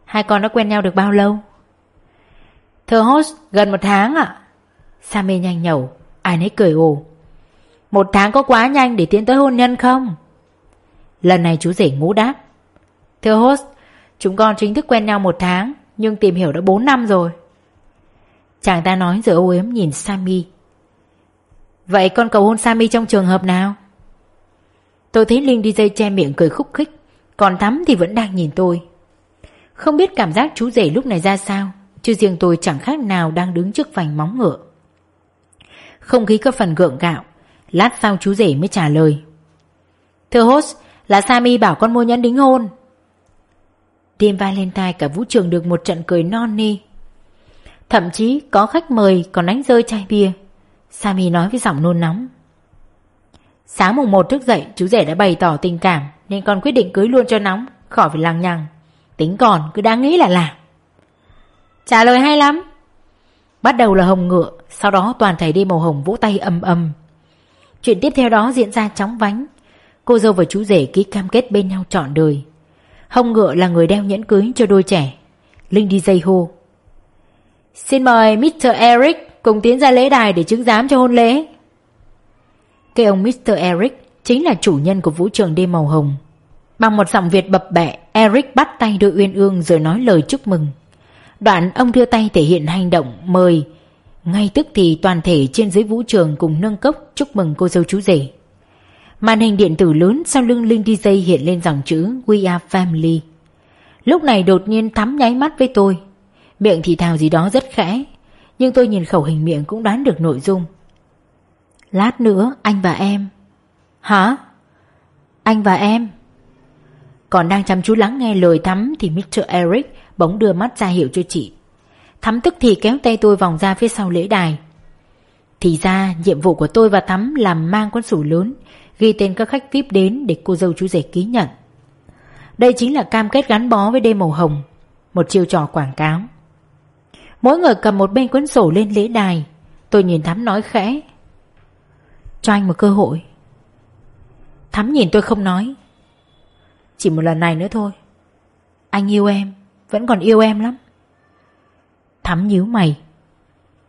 Hai con đã quen nhau được bao lâu? Thưa host, gần một tháng ạ. À? mê nhanh nhẩu, ai nấy cười ồ. Một tháng có quá nhanh để tiến tới hôn nhân không? Lần này chú rể ngũ đáp. Thưa host, chúng con chính thức quen nhau một tháng, nhưng tìm hiểu đã bốn năm rồi. Chàng ta nói rồi âu yếm nhìn Sammy. Vậy con cầu hôn Sammy trong trường hợp nào? Tôi thấy Linh đi dây che miệng cười khúc khích, còn Thắm thì vẫn đang nhìn tôi. Không biết cảm giác chú rể lúc này ra sao, chứ riêng tôi chẳng khác nào đang đứng trước vành móng ngựa. Không khí có phần gượng gạo, Lát sau chú rể mới trả lời. Thưa host Là sami bảo con mua nhẫn đính hôn. Đêm Valentine cả vũ trường được một trận cười non nê. Thậm chí có khách mời còn đánh rơi chai bia. Sami nói với giọng nôn nóng. Sáng mùng 1 thức dậy, chú rể đã bày tỏ tình cảm, Nên con quyết định cưới luôn cho nóng, Khỏi phải lằng nhằng. Tính còn, cứ đáng nghĩ là làm Trả lời hay lắm. Bắt đầu là hồng ngựa, Sau đó toàn thầy đi màu hồng vỗ tay âm âm Chuyện tiếp theo đó diễn ra chóng vánh. Cô dâu và chú rể ký cam kết bên nhau trọn đời. Hồng Ngựa là người đeo nhẫn cưới cho đôi trẻ. Linh đi dây hô. Xin mời Mr. Eric cùng tiến ra lễ đài để chứng giám cho hôn lễ. Cái ông Mr. Eric chính là chủ nhân của vũ trường đêm màu hồng Bằng một giọng Việt bập bẹ Eric bắt tay đôi uyên ương rồi nói lời chúc mừng Đoạn ông đưa tay thể hiện hành động mời ngay tức thì toàn thể trên dưới vũ trường cùng nâng cốc chúc mừng cô dâu chú rể. Màn hình điện tử lớn sau lưng Linh DJ hiện lên dòng chữ We are family. Lúc này đột nhiên thắm nháy mắt với tôi. Miệng thì thào gì đó rất khẽ, nhưng tôi nhìn khẩu hình miệng cũng đoán được nội dung. Lát nữa anh và em. Hả? Anh và em? Còn đang chăm chú lắng nghe lời thắm thì Mr. Eric bỗng đưa mắt ra hiệu cho chị. Thắm tức thì kéo tay tôi vòng ra phía sau lễ đài Thì ra, nhiệm vụ của tôi và Thắm là mang cuốn sổ lớn, Ghi tên các khách VIP đến để cô dâu chú rể ký nhận Đây chính là cam kết gắn bó với đêm màu hồng, Một chiêu trò quảng cáo Mỗi người cầm một bên cuốn sổ lên lễ đài Tôi nhìn Thắm nói khẽ cho anh một cơ hội Thắm nhìn tôi không nói Chỉ một lần này nữa thôi Anh yêu em Vẫn còn yêu em lắm Thắm nhíu mày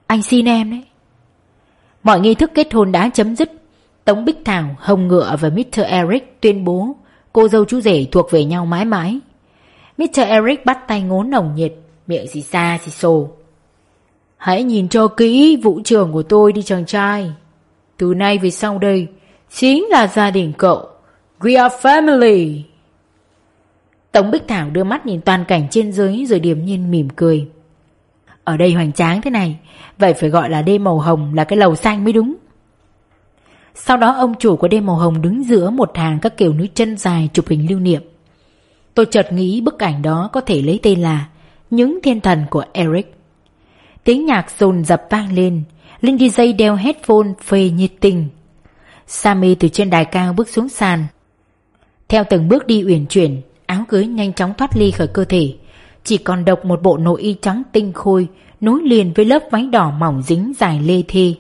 Anh xin em đấy Mọi nghi thức kết hôn đã chấm dứt Tống Bích Thảo, Hồng Ngựa và Mr. Eric tuyên bố cô dâu chú rể thuộc về nhau mãi mãi. Mr. Eric bắt tay ngốn nồng nhiệt, miệng xì xa xì xồ. Hãy nhìn cho kỹ vũ trường của tôi đi chàng trai. Từ nay về sau đây, chính là gia đình cậu. We are family. Tống Bích Thảo đưa mắt nhìn toàn cảnh trên dưới rồi điềm nhiên mỉm cười. Ở đây hoành tráng thế này, vậy phải gọi là đêm màu hồng là cái lầu xanh mới đúng. Sau đó ông chủ của đêm màu hồng đứng giữa một hàng các kiểu núi chân dài chụp hình lưu niệm. Tôi chợt nghĩ bức ảnh đó có thể lấy tên là Những thiên thần của Eric. Tiếng nhạc dồn dập vang lên, Linh DJ đeo headphone phê nhiệt tình. Sammy từ trên đài cao bước xuống sàn. Theo từng bước đi uyển chuyển, áo cưới nhanh chóng thoát ly khỏi cơ thể. Chỉ còn độc một bộ nội y trắng tinh khôi nối liền với lớp váy đỏ mỏng dính dài lê thê.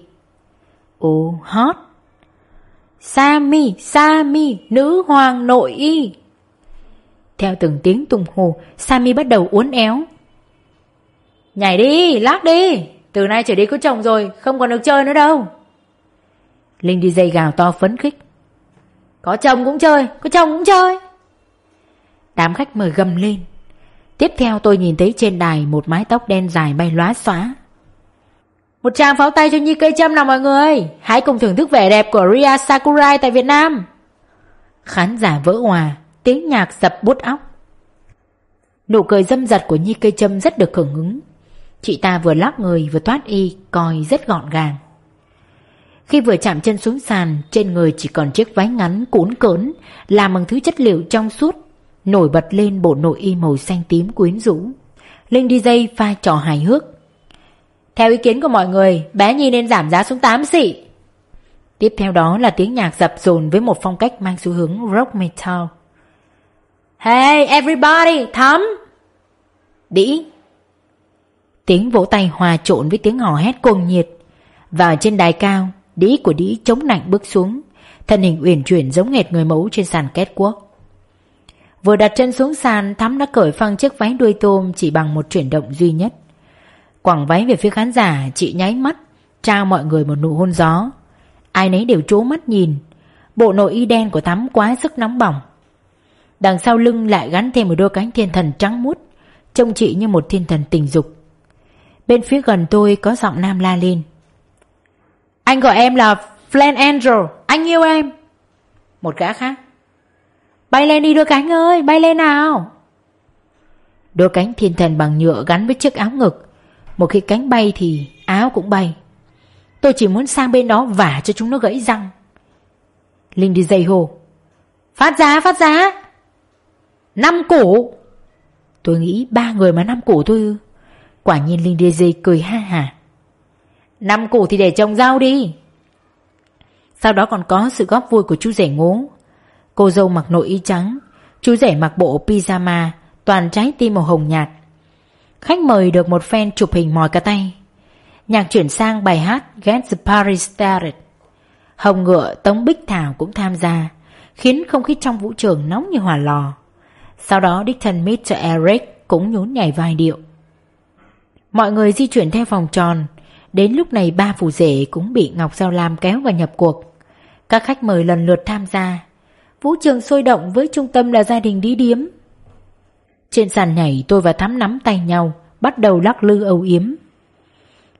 Ồ, hot! Sammy, Sammy nữ hoàng nội y. Theo từng tiếng tung hồ, Sammy bắt đầu uốn éo. Nhảy đi, lắc đi, từ nay trở đi có chồng rồi, không còn được chơi nữa đâu. Linh đi dây gào to phấn khích. Có chồng cũng chơi, có chồng cũng chơi. Đám khách mời gầm lên. Tiếp theo tôi nhìn thấy trên đài một mái tóc đen dài bay lóa xóa. Một tràng pháo tay cho Nhi Cây Trâm nào mọi người Hãy cùng thưởng thức vẻ đẹp của Ria Sakurai tại Việt Nam Khán giả vỡ hòa Tiếng nhạc dập bút óc Nụ cười dâm dật của Nhi Cây Trâm rất được hưởng ứng Chị ta vừa lắc người vừa toát y Coi rất gọn gàng Khi vừa chạm chân xuống sàn Trên người chỉ còn chiếc váy ngắn cuốn cớn Làm bằng thứ chất liệu trong suốt Nổi bật lên bộ nội y màu xanh tím quyến rũ Linh DJ pha trò hài hước theo ý kiến của mọi người, bé Nhi nên giảm giá xuống 8 xị. Tiếp theo đó là tiếng nhạc dập dồn với một phong cách mang xu hướng rock metal. Hey everybody, thắm! Đĩ! Tiếng vỗ tay hòa trộn với tiếng hò hét cuồng nhiệt. Và trên đài cao, đĩ của đĩ chống nạnh bước xuống, thân hình uyển chuyển giống nghệt người mẫu trên sàn kết quốc. Vừa đặt chân xuống sàn, Thắm đã cởi phăng chiếc váy đuôi tôm chỉ bằng một chuyển động duy nhất. Quảng váy về phía khán giả Chị nháy mắt Trao mọi người một nụ hôn gió Ai nấy đều trố mắt nhìn Bộ nội y đen của thắm quá sức nóng bỏng Đằng sau lưng lại gắn thêm một đôi cánh thiên thần trắng mút Trông chị như một thiên thần tình dục Bên phía gần tôi có giọng nam la lên. Anh gọi em là Flan Angel Anh yêu em. Một gã khác. Bay lên đi, đôi cánh ơi, Bay lên nào. Đôi cánh thiên thần bằng nhựa gắn với chiếc áo ngực. Một khi cánh bay thì áo cũng bay. Tôi chỉ muốn sang bên đó vả cho chúng nó gãy răng. Linh đi dây hồ. Phát giá phát giá. Năm củ. Tôi nghĩ ba người mà năm củ thôi ư Quả nhiên Linh đi dê cười ha hà. Năm củ thì để trồng rau đi. Sau đó còn có sự góp vui của chú rể ngố. Cô dâu mặc nội y trắng Chú rể mặc bộ pyjama Toàn trái tim màu hồng nhạt. Khách mời được một fan chụp hình mỏi cả tay. Nhạc chuyển sang bài hát Get the Party Started. Hồng Ngựa, Tống Bích Thảo cũng tham gia Khiến không khí trong vũ trường nóng như hỏa lò. Sau đó đích thân Mr. Eric cũng nhún nhảy vài điệu. Mọi người di chuyển theo vòng tròn. Đến lúc này ba phù rể cũng bị Ngọc Giao Lam kéo vào nhập cuộc. Các khách mời lần lượt tham gia. Vũ trường sôi động với trung tâm là gia đình đi điếm. Trên sàn nhảy, tôi và Thắm nắm tay nhau, Bắt đầu lắc lư âu yếm.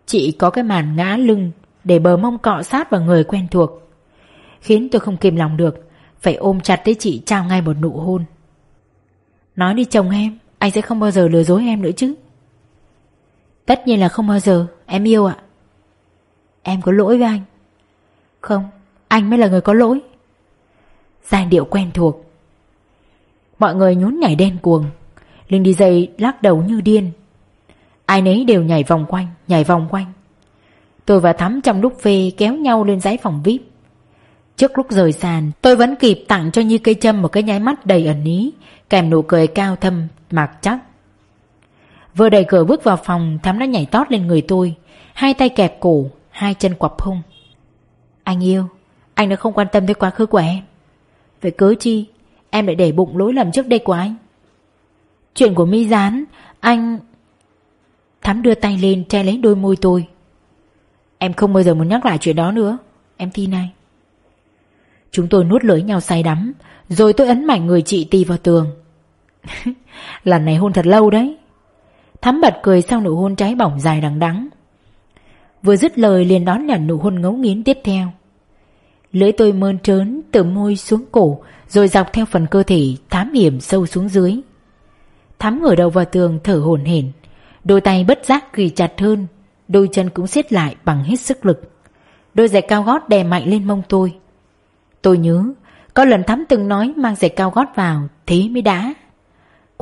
Chị có cái màn ngã lưng Để bờ mông cọ sát vào người quen thuộc. Khiến tôi không kìm lòng được, Phải ôm chặt tới chị trao ngay một nụ hôn. Nói đi chồng em, Anh sẽ không bao giờ lừa dối em nữa chứ. Tất nhiên là không bao giờ. Em yêu ạ. Em có lỗi với anh. Không, Anh mới là người có lỗi. Giai điệu quen thuộc. Mọi người nhún nhảy đen cuồng. Linh đi dây lắc đầu như điên. Ai nấy đều nhảy vòng quanh, Nhảy vòng quanh. Tôi và Thắm trong lúc về kéo nhau lên giấy phòng VIP. Trước lúc rời sàn, Tôi vẫn kịp tặng cho Như cây châm Một cái nháy mắt đầy ẩn ý, Kèm nụ cười cao thâm, mạc chắc. Vừa đẩy cửa bước vào phòng, Thắm đã nhảy tót lên người tôi. Hai tay kẹp cổ, Hai chân quặp hung Anh yêu, Anh đã không quan tâm tới quá khứ của em. Vậy cớ chi? Em lại để bụng lỗi lầm trước đây của anh. Chuyện của mi gián, Anh Thắm đưa tay lên, che lấy đôi môi tôi. Em không bao giờ muốn nhắc lại chuyện đó nữa. Em tin anh Chúng tôi nuốt lưỡi nhau say đắm, Rồi tôi ấn mạnh người chị tì vào tường. Lần này hôn thật lâu đấy. Thắm bật cười sau nụ hôn trái bỏng dài đằng đắng Vừa dứt lời liền đón nhận nụ hôn ngấu nghiến tiếp theo. Lưỡi tôi mơn trớn từ môi xuống cổ, Rồi dọc theo phần cơ thể thám hiểm sâu xuống dưới. Thắm ngửa đầu vào tường thở hổn hển, Đôi tay bất giác ghi chặt hơn, Đôi chân cũng siết lại bằng hết sức lực. Đôi giày cao gót đè mạnh lên mông tôi. Tôi nhớ, Có lần Thắm từng nói mang giày cao gót vào, Thế mới đã.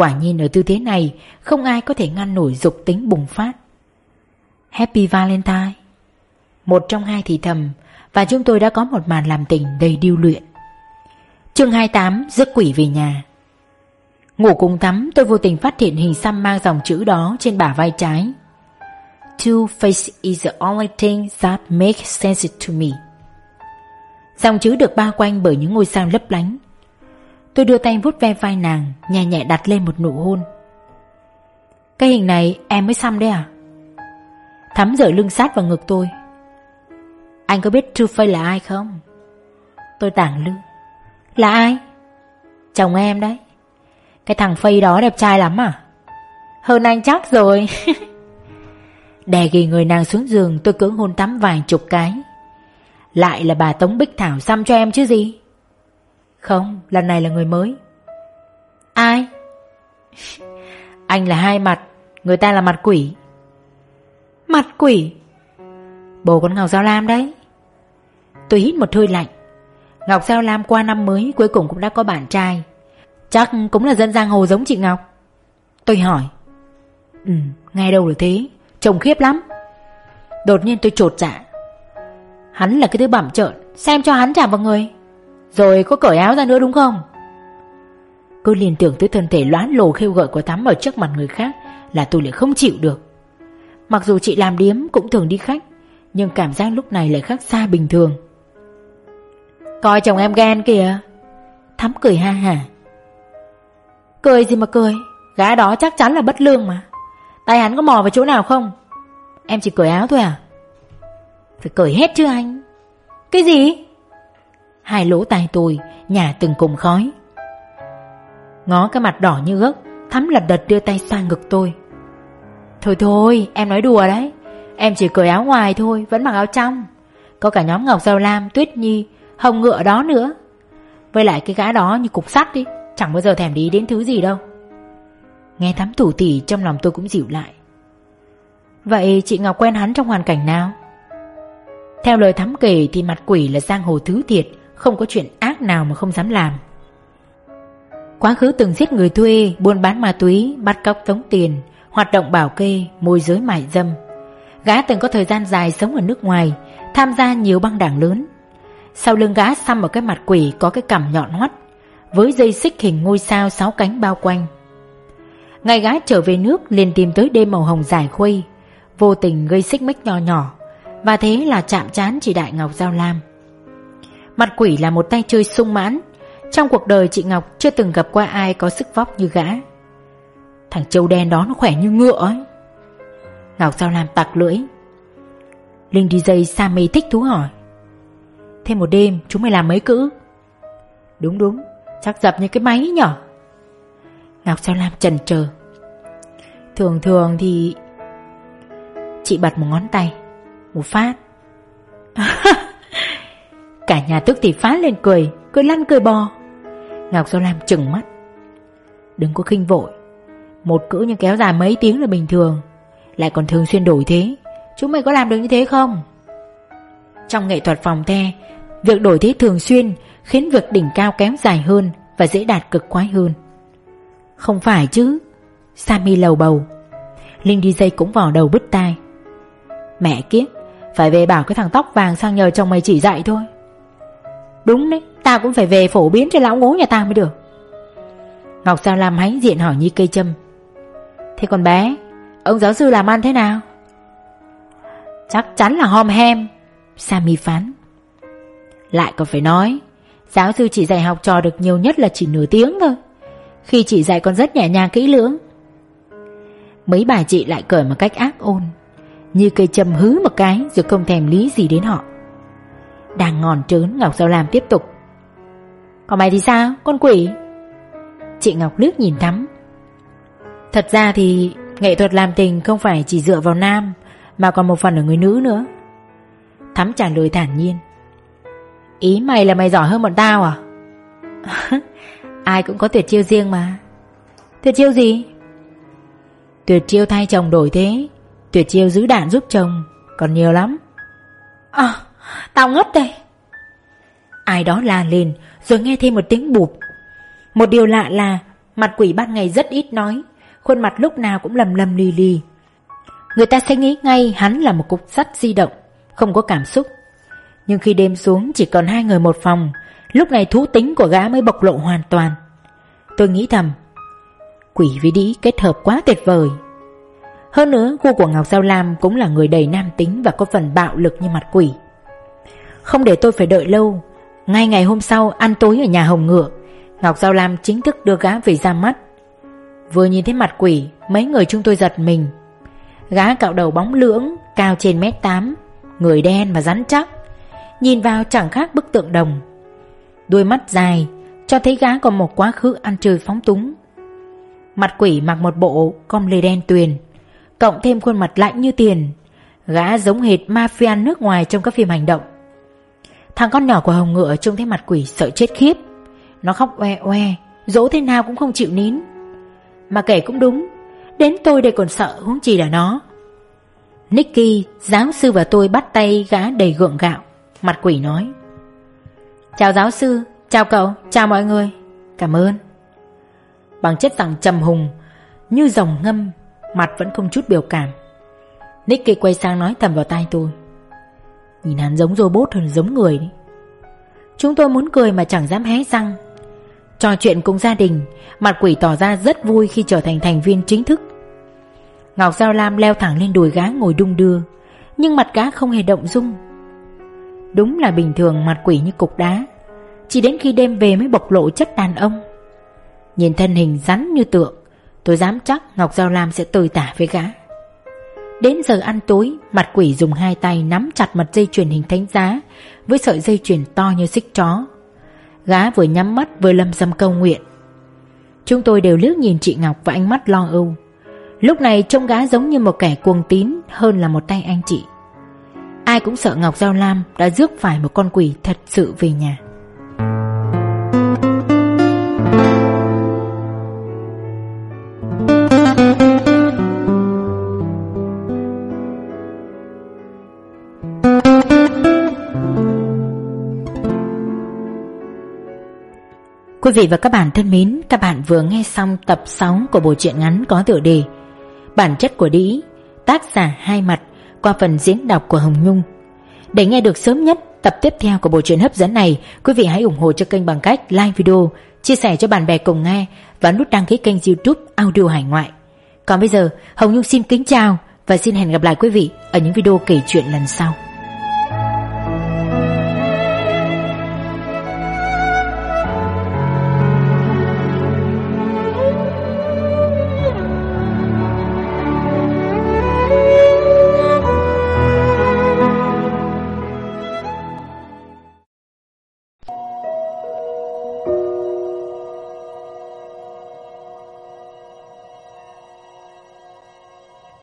Quả nhiên ở tư thế này, Không ai có thể ngăn nổi dục tính bùng phát. Happy Valentine. Một trong hai thì thầm, Và chúng tôi đã có một màn làm tình đầy điêu luyện. Chương 28 Giấc quỷ về nhà. Ngủ cùng tắm, tôi vô tình phát hiện hình xăm mang dòng chữ đó trên bả vai trái. Two face is the only thing that makes sense to me. Dòng chữ được bao quanh bởi những ngôi sao lấp lánh. Tôi đưa tay vuốt ve vai nàng, Nhẹ nhẹ đặt lên một nụ hôn. Cái hình này em mới xăm đấy à? Thắm dở lưng sát vào ngực tôi. Anh có biết True Face là ai không? Tôi tảng lưng. Là ai? Chồng em đấy. Cái thằng Phây đó đẹp trai lắm à? Hơn anh chắc rồi. Đè ghi người nàng xuống giường, Tôi cưỡng hôn tắm vài chục cái. Lại là bà Tống Bích Thảo xăm cho em chứ gì? Không, lần này là người mới. Ai? Anh là hai mặt, Người ta là mặt quỷ. Mặt quỷ? Bố con Ngọc Giao Lam đấy. Tôi hít một hơi lạnh. Ngọc Giao Lam qua năm mới Cuối cùng cũng đã có bạn trai. Chắc cũng là dân giang hồ giống chị Ngọc. Tôi hỏi. Ừ nghe đâu được thế? Trông khiếp lắm. Đột nhiên tôi trột dạ. Hắn là cái thứ bẩm trợn. Xem cho hắn chạm vào người. Rồi có cởi áo ra nữa đúng không? Cứ liên tưởng tới thân thể loán lồ khêu gợi của thắm ở trước mặt người khác Là tôi lại không chịu được. Mặc dù chị làm điếm cũng thường đi khách, Nhưng cảm giác lúc này lại khác xa bình thường. Coi chồng em ghen kìa. Thắm cười ha hả Cười gì mà cười, Gã đó chắc chắn là bất lương mà. Tay hắn có mò vào chỗ nào không? Em chỉ cởi áo thôi à? Phải cởi hết chứ anh. Cái gì? Hai lỗ tai tôi Nhà từng cùng khói. Ngó cái mặt đỏ như ớt Thắm lật đật đưa tay xoa ngực tôi. Thôi thôi em nói đùa đấy. Em chỉ cởi áo ngoài thôi Vẫn mặc áo trong. Có cả nhóm Ngọc Giao Lam, Tuyết Nhi Hồng Ngựa đó nữa. Với lại cái gã đó như cục sắt đi Chẳng bao giờ thèm đi đến thứ gì đâu. Nghe thắm thủ tỉ trong lòng tôi cũng dịu lại. Vậy chị Ngọc quen hắn trong hoàn cảnh nào? Theo lời thắm kể thì mặt quỷ là giang hồ thứ thiệt không có chuyện ác nào mà không dám làm. Quá khứ từng giết người thuê, buôn bán ma túy, bắt cóc tống tiền Hoạt động bảo kê, môi giới mại dâm. Gã từng có thời gian dài sống ở nước ngoài Tham gia nhiều băng đảng lớn. Sau lưng gã xăm ở cái mặt quỷ có cái cằm nhọn hoắt Với dây xích hình ngôi sao sáu cánh bao quanh. Ngày gái trở về nước liền tìm tới đêm màu hồng dài khuây Vô tình gây xích mích nhỏ nhỏ Và thế là chạm chán chị Đại Ngọc Giao Lam. Mặt quỷ là một tay chơi sung mãn. Trong cuộc đời chị Ngọc chưa từng gặp qua ai có sức vóc như gã. Thằng châu đen đó nó khỏe như ngựa ấy. Ngọc Giao làm tặc lưỡi? Linh DJ Sammy thích thú hỏi. Thêm một đêm, chúng mày làm mấy cữ? Đúng đúng. Chắc dập như cái máy nhỏ Ngọc Sao Lam chần chờ Thường thường thì Chị bật một ngón tay. Một phát. Cả nhà tức thì phá lên cười Cười lăn cười bò. Ngọc Giao Lam chừng mắt. Đừng có khinh vội. Một cữ nhưng kéo dài mấy tiếng là bình thường. Lại còn thường xuyên đổi thế. Chúng mày có làm được như thế không? Trong nghệ thuật phòng the, Việc đổi thế thường xuyên Khiến việc đỉnh cao kéo dài hơn Và dễ đạt cực quái hơn. Không phải chứ, Sammy lầu bầu. Linh đi dây cũng vò đầu bứt tai. Mẹ kiếp, Phải về bảo cái thằng tóc vàng sang nhờ chồng mày chỉ dạy thôi. Đúng đấy Tao cũng phải về phổ biến cho lão ngố nhà tao mới được. Ngọc Sao làm hãnh diện hỏi Nhi cây châm Thế còn bé, Ông giáo sư làm ăn thế nào? Chắc chắn là hom hem Sammy phán. Lại còn phải nói, Giáo sư chỉ dạy học trò được nhiều nhất là chỉ nửa tiếng thôi. Khi chị dạy con rất nhẹ nhàng kỹ lưỡng. Mấy bà chị lại cởi một cách ác ôn. Như cây châm hứ một cái Rồi không thèm lý gì đến họ. Đang ngòn trớn, Ngọc Giao Lam tiếp tục. Còn mày thì sao, con quỷ? Chị Ngọc lướt nhìn Thắm. Thật ra thì Nghệ thuật làm tình không phải chỉ dựa vào nam, Mà còn một phần ở người nữ nữa. Thắm trả lời thản nhiên. Ý mày là mày giỏi hơn bọn tao à? Ai cũng có tuyệt chiêu riêng mà. Tuyệt chiêu gì? Tuyệt chiêu thay chồng đổi thế. Tuyệt chiêu giữ đạn giúp chồng, Còn nhiều lắm. À tao ngất đây. Ai đó la lên, Rồi nghe thêm một tiếng bụp. Một điều lạ là, Mặt quỷ ban ngày rất ít nói, Khuôn mặt lúc nào cũng lầm lầm lì lì. Người ta sẽ nghĩ ngay hắn là một cục sắt di động, Không có cảm xúc. Nhưng khi đêm xuống, chỉ còn hai người một phòng, Lúc này thú tính của gã mới bộc lộ hoàn toàn. Tôi nghĩ thầm, Quỷ với đĩ kết hợp quá tuyệt vời. Hơn nữa cô của Ngọc Giao Lam Cũng là người đầy nam tính Và có phần bạo lực như mặt quỷ. Không để tôi phải đợi lâu. Ngay ngày hôm sau, ăn tối ở nhà Hồng Ngựa, Ngọc Giao Lam chính thức đưa gã về ra mắt. Vừa nhìn thấy mặt quỷ, Mấy người chúng tôi giật mình. Gã cạo đầu bóng lưỡng, Cao trên mét tám, Người đen và rắn chắc, Nhìn vào chẳng khác bức tượng đồng. Đuôi mắt dài, Cho thấy gã còn một quá khứ ăn chơi phóng túng. Mặt quỷ mặc một bộ Com lê đen tuyền, Cộng thêm khuôn mặt lạnh như tiền. Gã giống hệt mafia nước ngoài trong các phim hành động. Thằng con nhỏ của Hồng Ngựa trông thấy mặt quỷ sợ chết khiếp. Nó khóc oe oe Dỗ thế nào cũng không chịu nín. Mà kể cũng đúng Đến tôi đây còn sợ huống chi là nó. Nicky, giáo sư và tôi bắt tay gã đầy gượng gạo Mặt quỷ nói. Chào giáo sư, chào cậu, chào mọi người Cảm ơn. Bằng chất giọng trầm hùng Như dòng ngâm Mặt vẫn không chút biểu cảm. Nicky quay sang nói thầm vào tai tôi. Nhìn hắn giống robot hơn giống người đấy. Chúng tôi muốn cười mà chẳng dám hé răng. Trò chuyện cùng gia đình, Mặt quỷ tỏ ra rất vui khi trở thành thành viên chính thức. Ngọc Giao Lam leo thẳng lên đùi gá ngồi đung đưa, Nhưng mặt gá không hề động dung. Đúng là bình thường mặt quỷ như cục đá, Chỉ đến khi đêm về mới bộc lộ chất đàn ông. Nhìn thân hình rắn như tượng, Tôi dám chắc Ngọc Giao Lam sẽ tồi tả với gã. Đến giờ ăn tối, Mặt quỷ dùng hai tay nắm chặt mặt dây chuyền hình thánh giá, Với sợi dây chuyền to như xích chó. Gá vừa nhắm mắt vừa lâm dâm câu nguyện. Chúng tôi đều liếc nhìn chị Ngọc và ánh mắt lo âu. Lúc này trông gá giống như một kẻ cuồng tín Hơn là một tay anh chị. Ai cũng sợ Ngọc Giao Lam đã rước phải một con quỷ thật sự về nhà. Quý vị và các bạn thân mến, các bạn vừa nghe xong tập 6 của bộ truyện ngắn có tựa đề Bản chất của đĩ, tác giả hai mặt qua phần diễn đọc của Hồng Nhung. Để nghe được sớm nhất tập tiếp theo của bộ truyện hấp dẫn này, quý vị hãy ủng hộ cho kênh bằng cách like video, chia sẻ cho bạn bè cùng nghe và nút đăng ký kênh youtube Audio Hải Ngoại. Còn bây giờ, Hồng Nhung xin kính chào và xin hẹn gặp lại quý vị ở những video kể chuyện lần sau.